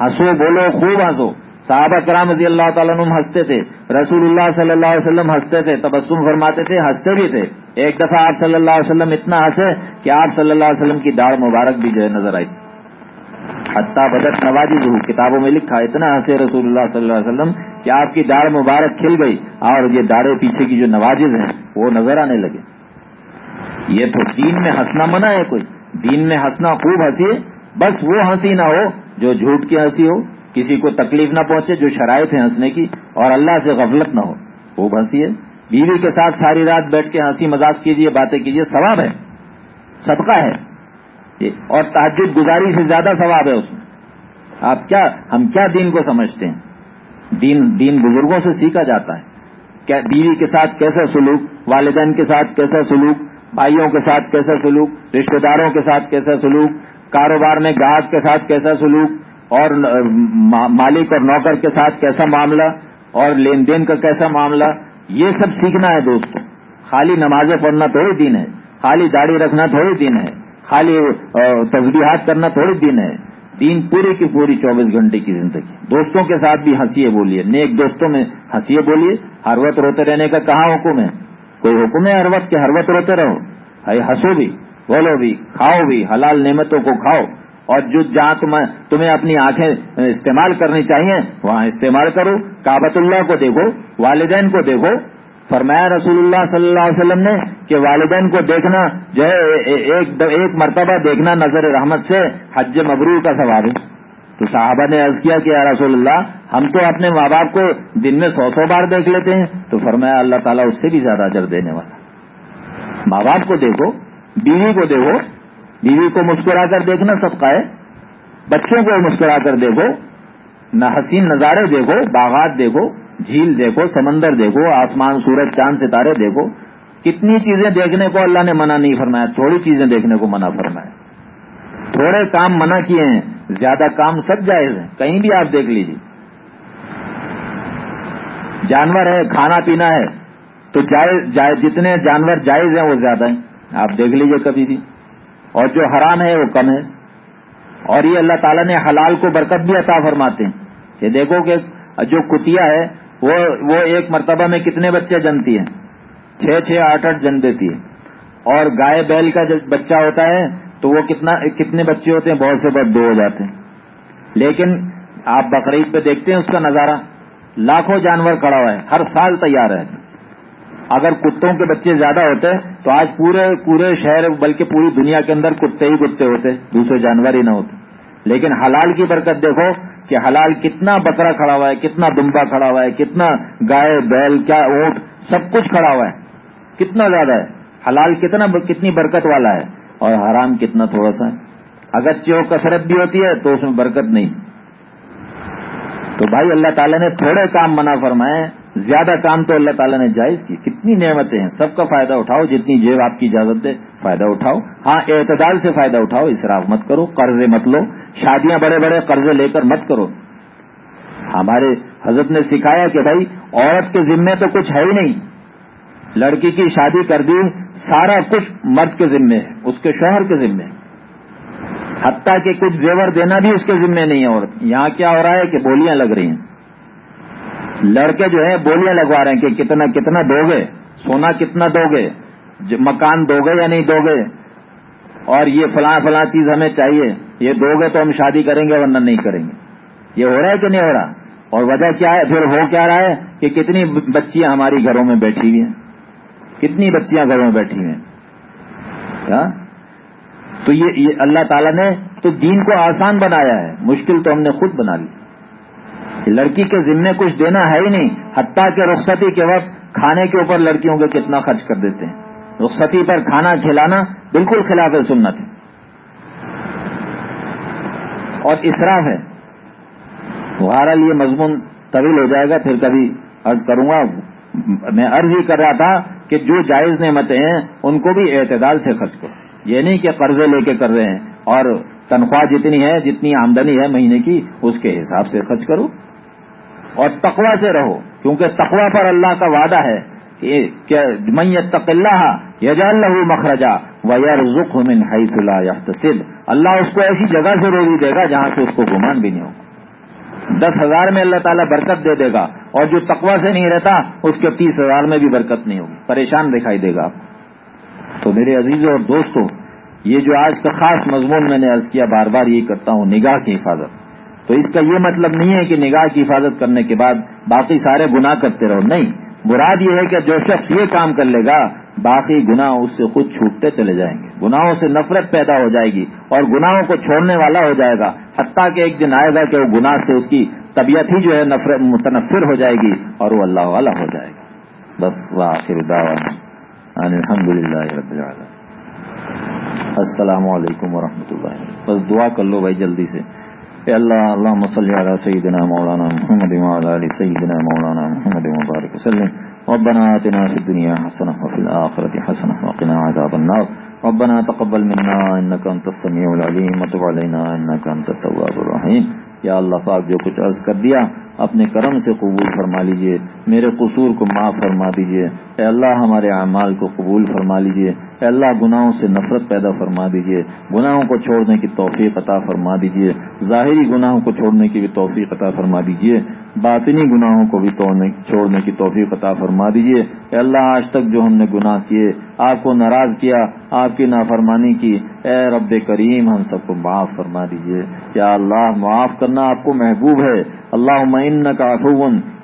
ہنسو بولو، خوب ہنسو۔ صحابہ کرام رضی اللہ تعالیٰ عنہ ہنستے تھے۔ رسول اللہ صلی اللہ علیہ وسلم ہنستے تھے، تبسم فرماتے تھے، ہنستے بھی تھے۔ ایک دفعہ آپ صلی اللہ علیہ وسلم اتنا ہنسے کہ آپ صلی اللہ علیہ وسلم کی داڑھ مبارک بھی جو ہے نظر آئی۔ حتیٰ بدت نوازی کتابوں میں لکھا، اتنا ہنسے رسول اللہ صلی اللہ علیہ وسلم کہ آپ کی داڑھ مبارک کھل گئی اور یہ داڑے پیچھے کی جو نوازز ہیں، وہ نظر آنے لگے۔ یہ تو دین میں ہنسنا منع ہے کوئی۔ دین میں ہنسنا خوب ہنسی، بس وہ ہنسی نہ ہو جو جھوٹ کی ہنسی ہو، کسی کو تکلیف نہ پہنچے جو شرائط ہے ہنسنے کی، اور اللہ سے غفلت نہ ہو۔ خوب ہنسی ہے۔ بیوی کے ساتھ ساری رات بیٹھ کے ہنسی مذاق کیجیے باتیں کیجیے ثواب ہے۔ صدقہ ہے۔ اور تحجد گزاری سے زیادہ ثواب ہے اس میں۔ آپ کیا، ہم کیا دین کو سمجھتے ہیں؟ دین دین بزرگوں سے سیکھا جاتا ہے۔ کیا بیوی کے ساتھ کیسا سلوک، والدین کے ساتھ کیسا سلوک، بھائیوں کے ساتھ کیسا سلوک رشتے داروں کے ساتھ کیسا سلوک، کاروبار میں گاہک کے ساتھ کیسا سلوک، اور مالک اور نوکر کے ساتھ کیسا معاملہ، اور لین دین کا کیسا معاملہ، یہ سب سیکھنا ہے دوستوں خالی نمازیں پڑھنا تھوڑی دن ہے۔ خالی داڑھی رکھنا تھوڑی دن ہے۔ خالی تجبیہات کرنا تھوڑی دن ہے۔ دین پوری کی پوری چوبیس گھنٹے کی زندگی۔ دوستوں کے ساتھ بھی ہنسی بولیے۔ نیک دوستوں میں ہنسی بولیے۔ ہر وقت روتے رہنے کا کہاں حکم ہے؟ کوئی حکم ہے ہر وقت کہ ہر وقت روتے رہو؟ بھائی ہنسو بھی، بولو بھی، کھاؤ بھی، حلال نعمتوں کو کھاؤ۔ اور جو جہاں تمہیں تمہیں اپنی آنکھیں استعمال کرنی چاہیے، وہاں استعمال کرو۔ کابت اللہ کو دیکھو، والدین کو دیکھو فرمایا رسول اللہ صلی اللہ علیہ وسلم نے کہ والدین کو دیکھنا جو ہے ایک ایک مرتبہ دیکھنا نظر رحمت سے حج مبرور کا ثواب ہے۔ تو صحابہ نے عرض کیا کہ رسول اللہ، ہم تو اپنے ماں باپ کو دن میں سو سو بار دیکھ لیتے ہیں۔ تو فرمایا اللہ تعالیٰ اس سے بھی زیادہ اجر دینے والا۔ ماں باپ کو دیکھو، بیوی کو دیکھو، بیوی کو مسکرا کر دیکھنا سب کا ہے۔ بچوں کو مسکرا کر دیکھو نہ حسین نظارے دیکھو، باغات دیکھو۔ جھیل دیکھو، سمندر دیکھو، آسمان، سورج، چاند، ستارے دیکھو، کتنی چیزیں دیکھنے کو اللہ نے منع نہیں فرمایا، تھوڑی چیزیں دیکھنے کو منع فرمایا۔ تھوڑے کام منع کیے ہیں، زیادہ کام سب جائز ہیں، کہیں بھی آپ دیکھ لیجیے جانور ہے، کھانا پینا ہے، تو جائز، جتنے جانور جائز ہیں وہ زیادہ ہیں۔ آپ دیکھ لیجیے کبھی بھی۔ اور جو حرام ہے وہ کم ہے۔ اور یہ اللہ تعالیٰ نے حلال کو برکت بھی عطا فرماتے ہیں۔ یہ دیکھو کہ جو کتیا ہے وہ وہ ایک مرتبہ میں کتنے بچے جنتی ہیں؟ چھ چھ، آٹھ آٹھ جن دیتی ہے اور گائے بیل کا جب بچہ ہوتا ہے، تو وہ کتنا، کتنے بچے ہوتے ہیں؟ بہت سے بہت دو ہو جاتے ہیں۔ لیکن آپ بقرعید پہ دیکھتے ہیں اس کا نظارہ۔ لاکھوں جانور کھڑا ہوا ہے۔ ہر سال تیار ہے۔ اگر کتوں کے بچے زیادہ ہوتے، تو آج پورے پورے شہر، بلکہ پوری دنیا کے اندر کتے ہی کتے ہوتے۔ دوسرے جانور ہی نہ ہوتے۔ لیکن حلال کی برکت دیکھو کہ حلال کتنا بکرا کھڑا ہوا ہے، کتنا دمبا کھڑا ہوا ہے، کتنا گائے، بیل، کیا اونٹ، سب کچھ کھڑا ہوا ہے۔ کتنا زیادہ ہے؟ حلال کتنا کتنی برکت والا ہے؟ اور حرام کتنا تھوڑا سا ہے۔ اگر چیو کثرت بھی ہوتی ہے تو اس میں برکت نہیں۔ تو بھائی اللہ تعالیٰ نے تھوڑے کام منع فرمائے، زیادہ کام تو اللہ تعالیٰ نے جائز کی کتنی نعمتیں ہیں، سب کا فائدہ اٹھاؤ، جتنی جیب آپ کی اجازت دے فائدہ اٹھاؤ۔ ہاں اعتدال سے فائدہ اٹھاؤ، اسراف مت کرو، قرضے مت لو۔ شادیاں بڑے بڑے، قرضے لے کر مت کرو۔ ہمارے حضرت نے سکھایا کہ بھائی، عورت کے ذمے تو کچھ ہے ہی نہیں۔ لڑکی کی شادی کر دی، سارا کچھ مرد کے ذمے ہے، اس کے شوہر کے ذمے حتیٰ کہ کچھ زیور دینا بھی اس کے ذمے نہیں ہے۔ عورت یہاں کیا ہو رہا ہے کہ بولیاں لگ رہی ہیں۔ لڑکے جو ہیں، بولیاں لگوا رہے ہیں کہ کتنا کتنا دو گے سونا کتنا دو گے مکان دو گے یا نہیں دو گے؟ اور یہ فلاں فلاں چیز ہمیں چاہیے، یہ دو گے تو ہم شادی کریں گے، ورنہ نہیں کریں گے۔ یہ ہو رہا ہے کہ نہیں ہو رہا؟ اور وجہ کیا ہے؟ پھر ہو کیا رہا ہے کہ کتنی بچیاں ہماری گھروں میں بیٹھی ہوئی ہیں۔ کتنی بچیاں گھروں میں بیٹھی ہوئی ہیں۔ ہاں؟ تو یہ اللہ تعالیٰ نے تو دین کو آسان بنایا ہے۔ مشکل تو ہم نے خود بنا لی۔ لڑکی کے ذمے کچھ دینا ہے ہی نہیں۔ حتیٰ کہ رخصتی کے وقت کھانے کے اوپر لڑکیوں کو کتنا خرچ کر دیتے ہیں۔ رخصتی پر کھانا کھلانا بالکل خلاف سنت ہے۔ اور اسراف ہے۔ بہرحال یہ مضمون طویل ہو جائے گا، پھر کبھی عرض کروں گا۔ میں عرض ہی کر رہا تھا کہ جو جائز نعمتیں ہیں، ان کو بھی اعتدال سے خرچ کرو۔ یہ نہیں کہ قرضے لے کے کر رہے ہیں اور تنخواہ جتنی ہے، جتنی آمدنی ہے مہینے کی، اس کے حساب سے خرچ کرو۔ اور تقوا سے رہو، کیونکہ تقوا پر اللہ کا وعدہ ہے۔ من یتق اللہ یجعل له مخرجا ويرزقه من حيث لا يحتسب اللہ اس کو ایسی جگہ سے روزی دے گا جہاں سے اس کو گمان بھی نہیں ہوگا۔ دس ہزار میں اللہ تعالیٰ برکت دے دے گا اور جو تقوا سے نہیں رہتا، اس کے تیس ہزار میں بھی برکت نہیں ہوگی۔ پریشان دکھائی دے گا تو میرے عزیزوں اور دوستوں یہ جو آج کا خاص مضمون میں نے عرض کیا، بار بار یہ کرتا ہوں، نگاہ کی حفاظت۔ تو اس کا یہ مطلب نہیں ہے کہ نگاہ کی حفاظت کرنے کے بعد باقی سارے گناہ کرتے رہو۔ نہیں مراد یہ ہے کہ جو شخص یہ کام کر لے گا، باقی گناہ اس سے خود چھوٹتے چلے جائیں گے۔ گناہوں سے نفرت پیدا ہو جائے گی اور گناہوں کو چھوڑنے والا ہو جائے گا۔ حتیٰ کہ ایک دن آئے گا کہ وہ گناہ سے اس کی طبیعت ہی جو ہے نفرت، متنفر ہو جائے گی اور وہ اللہ والا ہو جائے گا۔ بس واخر الحمد للہ السلام علیکم ورحمۃ اللہ۔ بس دعا کر لو بھائی جلدی سے۔ اے اللہ اللهم صل على سيدنا مولانا محمد وعلى آل سيدنا مولانا محمد وبارك وسلم. ربنا آتنا في الدنيا حسنة وفي الآخرة حسنة وقنا عذاب النار. ربنا تقبل منا إنك أنت السميع العليم. وتب علينا إنك أنت التواب الرحيم. یا اللہ پاک جو کچھ عرض کر دیا. اپنے کرم سے قبول فرما لیجیے، میرے قصور کو معاف فرما دیجیے۔ اے اللہ، ہمارے اعمال کو قبول فرما لیجیے۔ اے اللہ، گناہوں سے نفرت پیدا فرما دیجیے۔ گناہوں کو چھوڑنے کی توفیق عطا فرما دیجیے۔ ظاہری گناہوں کو چھوڑنے کی بھی توفیق عطا فرما دیجیے۔ باطنی گناہوں کو بھی چھوڑنے کی توفیق عطا فرما دیجیے۔ اے اللہ، آج تک جو ہم نے گناہ کیے، آپ کو ناراض کیا، آپ کی نافرمانی کی اے رب کریم، ہم سب کو معاف فرما دیجیے۔ کیا اللہ، معاف کرنا آپ کو محبوب ہے۔ اللہ معن کا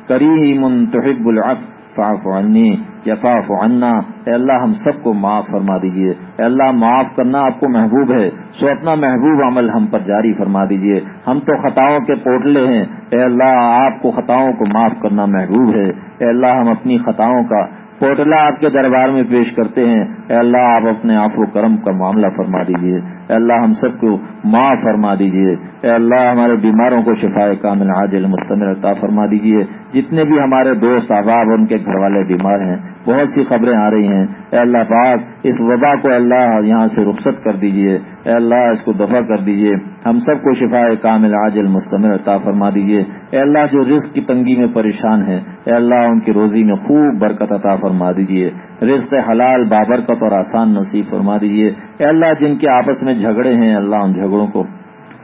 کریم تحب العف فاف عنی۔ یفاف عنا، اے اللہ ہم سب کو معاف فرما دیجیے۔ اے اللہ معاف کرنا آپ کو محبوب ہے، سو اپنا محبوب عمل ہم پر جاری فرما دیجیے۔ ہم تو خطاؤں کے پوٹلے ہیں۔ اے اللہ آپ کو خطاؤں کو معاف کرنا محبوب ہے۔ اے اللہ ہم اپنی خطاؤں کا پوٹلا آپ کے دربار میں پیش کرتے ہیں۔ اے اللہ آپ اپنے آپ و کرم کا معاملہ فرما دیجیے۔ اے اللہ ہم سب کو معاف فرما دیجیے۔ اے اللہ ہمارے بیماروں کو شفا کامل عاجل مستمر عطا فرما دیجیے۔ جتنے بھی ہمارے دوست، احباب ان کے گھر والے بیمار ہیں، بہت سی خبریں آ رہی ہیں۔ اے اللہ پاک، اس وبا کو اللہ یہاں سے رخصت کر دیجیے۔ اے اللہ اس کو دفع کر دیجیے۔ ہم سب کو شفا کامل عاجل مستمر عطا فرما دیجیے اے اللہ جو رزق کی تنگی میں پریشان ہے اے اللہ ان کی روزی میں خوب برکت عطا فرما دیجیے رزق حلال بابرکت اور آسان نصیب فرما دیجیے اے اللہ، جن کے آپس میں جھگڑے ہیں، اللہ ان جھگڑوں کو،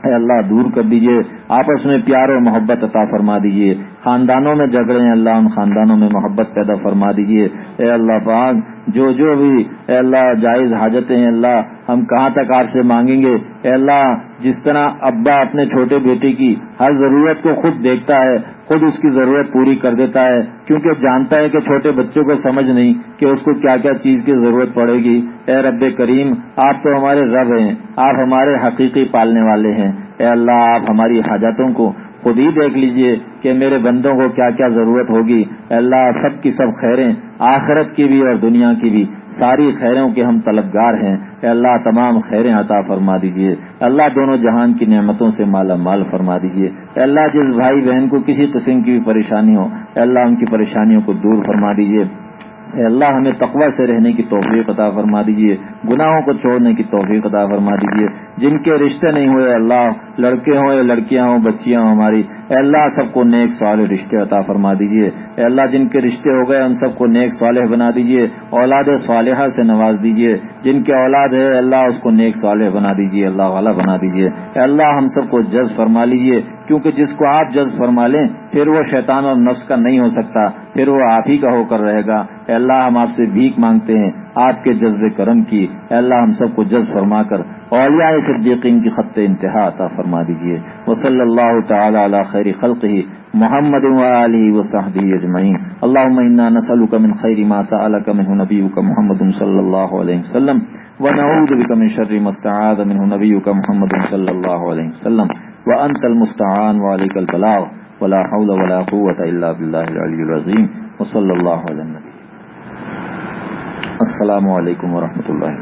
اے اللہ، دور کر دیجیے آپس میں پیار اور محبت عطا فرما دیجیے خاندانوں میں جھگڑے ہیں، اللہ ان خاندانوں میں محبت پیدا فرما دیجیے اے اللہ پاک، جو جو بھی، اے اللہ، جائز حاجتیں ہیں، اللہ ہم کہاں تک آپ سے مانگیں گے؟ اے اللہ، جس طرح ابا اپنے چھوٹے بیٹے کی ہر ضرورت کو خود دیکھتا ہے، خود اس کی ضرورت پوری کر دیتا ہے، کیونکہ جانتا ہے کہ چھوٹے بچوں کو سمجھ نہیں کہ اس کو کیا کیا چیز کی ضرورت پڑے گی۔ اے رب کریم، آپ تو ہمارے رب ہیں، آپ ہمارے حقیقی پالنے والے ہیں۔ اے اللہ، آپ ہماری حاجتوں کو خود ہی دیکھ لیجیے کہ میرے بندوں کو کیا کیا ضرورت ہوگی۔ اللہ سب کی سب خیریں، آخرت کی بھی اور دنیا کی بھی۔ ساری خیروں کے ہم طلبگار ہیں۔ اے اللہ، تمام خیریں عطا فرما دیجیے۔ اللہ دونوں جہان کی نعمتوں سے مالا مال فرما دیجیے۔ اے اللہ، جس بھائی بہن کو کسی قسم کی بھی پریشانی ہو، اے اللہ ان کی پریشانیوں کو دور فرما دیجیے۔ اے اللہ، ہمیں تقوی سے رہنے کی توفیق عطا فرما دیجیے گناہوں کو چھوڑنے کی توفیق عطا فرما دیجیے جن کے رشتے نہیں ہوئے اللہ، لڑکے ہوں یا لڑکیاں ہوں، بچیاں ہوں ہماری، اے اللہ، سب کو نیک سوال رشتے عطا فرما دیجیے اے اللہ، جن کے رشتے ہو گئے، ان سب کو نیک صالح بنا دیجیے اولاد صالحہ سے نواز دیجیے جن کے اولاد ہے اللہ، اس کو نیک صالح بنا دیجیے اللہ والا بنا دیجیے اے اللہ، ہم سب کو جذب فرما لیجیے کیونکہ جس کو آپ جذب فرما لیں، پھر وہ شیطان اور نفس کا نہیں ہو سکتا، پھر وہ آپ ہی کا ہو کر رہے گا۔ اے اللہ، ہم آپ سے بھیک مانگتے ہیں، آپ کے جذب کرم کی۔ اے اللہ، ہم سب کو جذب فرما کر اولیاء صدیقین کی خط انتہا عطا فرما دیجیے وہ صلی اللہ تعالی علی خیر خلق ہی محمد علی و صحبی اجمعین۔ اللہ نسلک من خیر ما سألک منه نبیک محمد صلی اللہ علیہ وسلم ونعوذ بک من شر ما استعاذ منه نبیک محمد صلی اللہ علیہ وسلم۔ وانت المستعان وعليك البلاغ. ولا حول ولا قوة الا بالله العلي العظيم. وصلى الله على النبي. السلام علیکم ورحمۃ اللہ